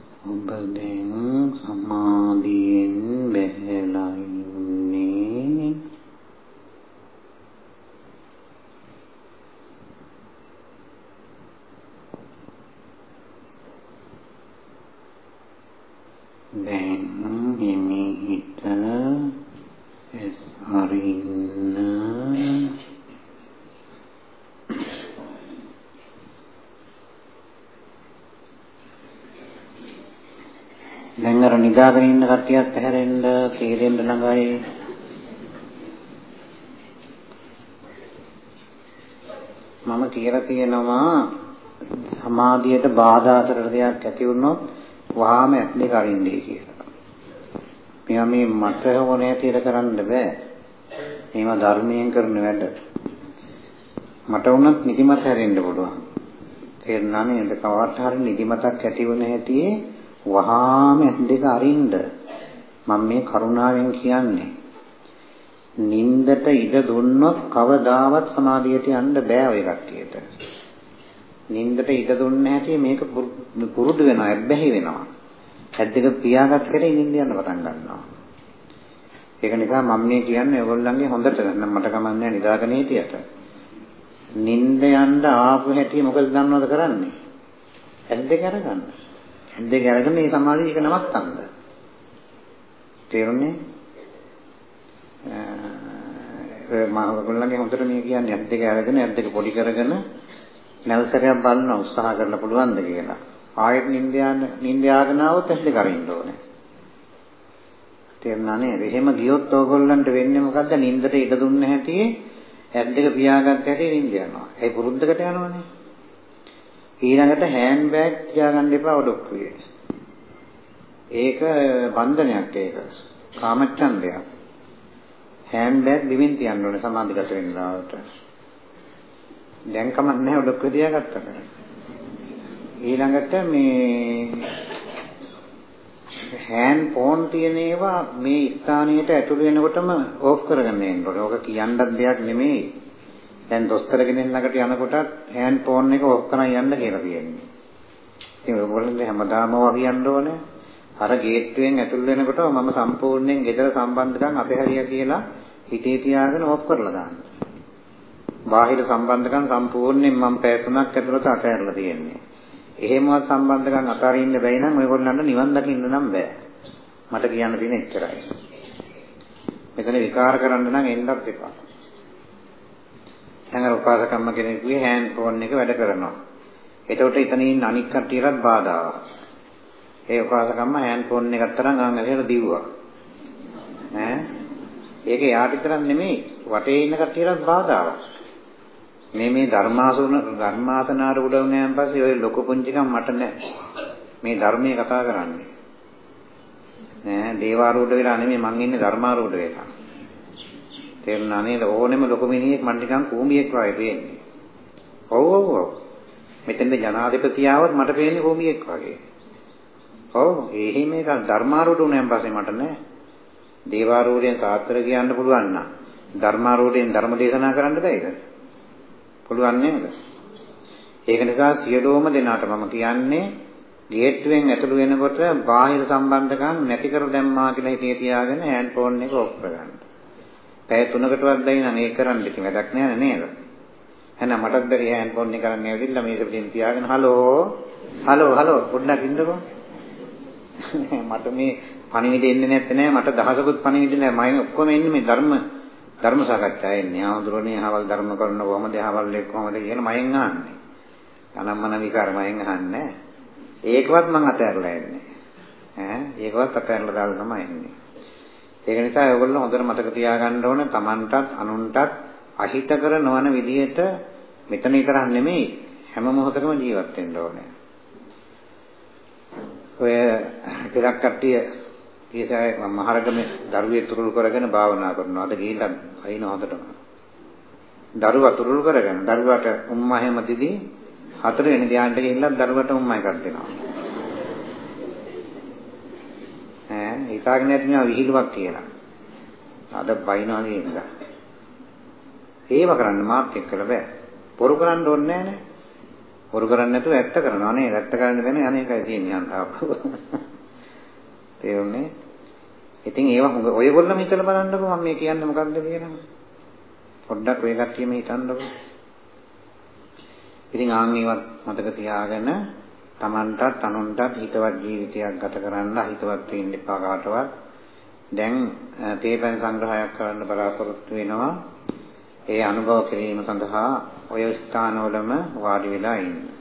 සම්බදෙන් සම්මා දැන් අර නිදාගෙන ඉන්න කට්ටියත් හැරෙන්න තීරෙන්න ළඟයි. මම කියලා තියෙනවා සමාධියට බාධා කරන දෙයක් ඇති වුණොත් වහාම ඇත්ලේ කරින්නේ කියලා. මෙයා මේ මට ඕනේ ඇටියට කරන්න බෑ. මේව ධර්මයෙන් කරන වැඩ. මට වුණත් නිදිමත හැරෙන්න පුළුවන්. තේරුණා නේද? කවට හරි නිදිමතක් ඇති වෙන හැටියේ වහාම ඇස් දෙක අරින්න. මම මේ කරුණාවෙන් කියන්නේ. නින්දට ඉඩ දුන්නොත් කවදාවත් සමාධියට යන්න බෑ ඔය කට්ටියට. නින්දට ඉඩ දුන්නේ නැති මේක පුරුදු වෙනවා, ඇබ්බැහි වෙනවා. ඇස් දෙක පියාගත් කරේ නින්ද යන්න පටන් ගන්නවා. ඒක නිසා මම මේ කියන්නේ ඔයගොල්ලන්ගේ හොඳට මට කමන්නේ නිදාගෙන හිටියට. නින්ද යන්න ආපු හැටි මොකද දන්නවද කරන්නේ? ඇස් දෙක අරගන්න. ඇස් දෙක අරගෙන මේ සමාධිය එක නවත්තන්න. තේරුණේ? මම ඔයගොල්ලන්ගේ හොඳට මේ කියන්නේ ඇස් දෙක අරගෙන ඇස් දෙක පොඩි කරගෙන නැවසරයක් බලන්න උත්සාහ කරන්න පුළුවන්ද කියලා. ආයෙත් නිින්ද යන නිින්ද යාගෙන આવොත් ඇස් දෙක අරින්න ඕනේ. තේරුණා නේද? එහෙම ගියොත් ඕගොල්ලන්ට වෙන්නේ මොකද්ද? නිින්දට ඉඩ දුන්න හැටි ඇස් දෙක පියාගත්ත හැටි නිින්ද යනවා. ඒ පුරුද්දකට යනවනේ. ඊළඟට හෑන්ඩ් බෑග් තියාගන්න එපා ඔඩොක්කුවේ. ඒක බන්ධනයක් ඒක. කාමච්ඡන්දයක්. හෑන්ඩ් බෑග් බිමින් තියන්න ඕනේ සමාධිගත වෙනදාට. දැන් කමක් නැහැ ඔඩොක්කුවේ තියාගත්තට. ඊළඟට මේ හෑන්ඩ් ෆෝන් තියෙන ඒවා මේ ස්ථානයට ඇතුළු වෙනකොටම ඕෆ් කරගන්න එන්න ඕනේ. ඕක කියන්නත් දෙයක් නෙමෙයි. දැන් දොස්තර කෙනෙක් ළඟට යනකොට හෑන්ඩ් ෆෝන් එක ඕෆ් කරන් යන්න කියලා තියෙන්නේ. ඉතින් ඔයගොල්ලෝ හැමදාම වා කියන්න ඕනේ. අර ගේට්ටුවෙන් ඇතුල් වෙනකොට මම සම්පූර්ණයෙන් ගෙදර සම්බන්ධකම් අතහැරියා කියලා හිතේ තියාගෙන ඕෆ් කරලා දාන්න. බාහිර සම්බන්ධකම් සම්පූර්ණයෙන් මම පැය තුනක් ඇතුළත අතහැරලා තියෙන්නේ. එහෙමවත් සම්බන්ධකම් අතාරින්න බැයි නම් ඔයගොල්ලන්ට නිවන් දකින්න නම් බෑ. මට කියන්න තියෙන එච්චරයි. මෙතන විකාර කරන්න නම් එන්නත් එපා. දැන් අර උපාසකම්ම කෙනෙකුගේ හෑන්ඩ් ෆෝන් එක වැඩ කරනවා. එතකොට එතන ඉන්න අනික් කට්ටියටත් බාධාවක්. ඒ උපාසකම්ම හෑන්ඩ් ෆෝන් එකක් තරම් අංග ඇහිලා දිව්වා. ඈ ඒක යාට විතරක් නෙමෙයි වටේ ඉන්න කට්ටියටත් බාධාවක්. මේ මේ ධර්මාසුන ධර්මාසනාර උඩවුණාන් පස්සේ ওই ලොකු පුංචිකම් මට නෑ. මේ ධර්මයේ කතා කරන්නේ. නෑ දේවාරූඪ වෙලා නෙමෙයි මං ඉන්නේ ධර්මාරූඪ වෙලා. තේරුණා නේද? ඕනෙම ලොකු මිනිහෙක් මන් නිකන් කූඹියෙක් වගේ පේන්නේ. ඔව් ඔව් ඔව්. මෙතෙන්ද ජනාධිපතියාවත් මට පේන්නේ කූඹියෙක් වගේ. ඔව් එහි මේක ධර්මාරූඪ උණයන් පස්සේ මට නෑ. දේවාරූඪයෙන් සාත්‍තර කියන්න පුළුවන් නම් ධර්මාරූඪයෙන් ධර්ම දේශනා කරන්න බෑ ඒක. පුළුවන් නේද? ඒක නිසා සියලුම දෙනාට මම කියන්නේ ගේට්ටුවෙන් ඇතුළු වෙනකොට බාහිර සම්බන්ධකම් නැති කර දැම්මා කියලා හිතේ තියාගෙන හෑන්ඩ් ෆෝන් එක ඔෆ් කරගන්න. පැය 3කටවත් බැයි නම් ඒක කරන්න ඉතින් වැඩක් නෑ නේද? එහෙනම් මටත් බැරි හෑන්ඩ් ෆෝන් එක කරන්න ඇවිල්ලා මේක පිටින් තියාගෙන හලෝ හලෝ හලෝ පොඩ්ඩක් ඉන්නකෝ. මට මේ පණිවිඩ එන්නේ නැත්තේ නෑ මට දහසකුත් පණිවිඩ නෑ මම ඔක්කොම එන්නේ මේ ධර්ම ධර්ම සාකච්ඡා එන්නේ. ආමුදුරනේ අහවල් ධර්ම කරන කොහමද අහවල් එක් කොහමද කියලා මයෙන් අහන්නේ. අනම්මන විකාර මයෙන් අහන්නේ. ඒකවත් මං අතහැරලා එන්නේ. ඈ ඒකවත් අතහැරලා දාලා තමයි එන්නේ. ඒක නිසා ඔයගොල්ලෝ හොඳට මතක තියාගන්න ඕන Tamanටත් අනුන්ටත් අහිතකර නොවන විදිහට මෙතන විතරක් නෙමෙයි හැම මොහොතකම ජීවත් වෙන්න ඕනේ. ඔය ටිකක් කට්ටිය ඊසයි මම මහරගමේ දරුවෙක් තුරුල් කරගෙන භාවනා කරනවා. අද ගිහිල්ලා අයින හොඳටම. දරුවා තුරුල් කරගෙන දරුවාට උම්මා හැම දිදී හතර වෙනි ධ්‍යානට ගිහිල්ලා දරුවාට උම්මා එකක් දෙනවා. ඈ හිතාගෙන නැතිනවා විහිළුවක් කියලා. අද බයිනවා නේද? ඒව කරන්න මාත් එක්කලා බෑ. පොරු කරන්න ඕනේ නෑනේ. පොරු කරන්නේ නැතුව ඇත්ත කරනවා නේද? ඇත්ත කරන්න බෑනේ අනේකයි තියෙන්නේ අන්තාව. තේරුණේ? ඉතින් ඒවා හොඟ ඔයගොල්ලම හිතලා බලන්නකෝ මම මේ කියන්නේ මොකක්ද කියලා. පොඩ්ඩක් ඔය කට්ටියම හිතන්නකෝ. ඉතින් ආන් ඒවත් මතක තියාගෙන Tamanටත් අනුන්ටත් හිතවත් ජීවිතයක් ගත කරන්න හිතවත් වෙන්න එපා කාටවත්. දැන් තේපැන් සංග්‍රහයක් කරන්න බලාපොරොත්තු වෙනවා. ඒ අනුභව කිරීම සඳහා ඔය ස්ථානවලම වාඩි වෙලා ඉන්න.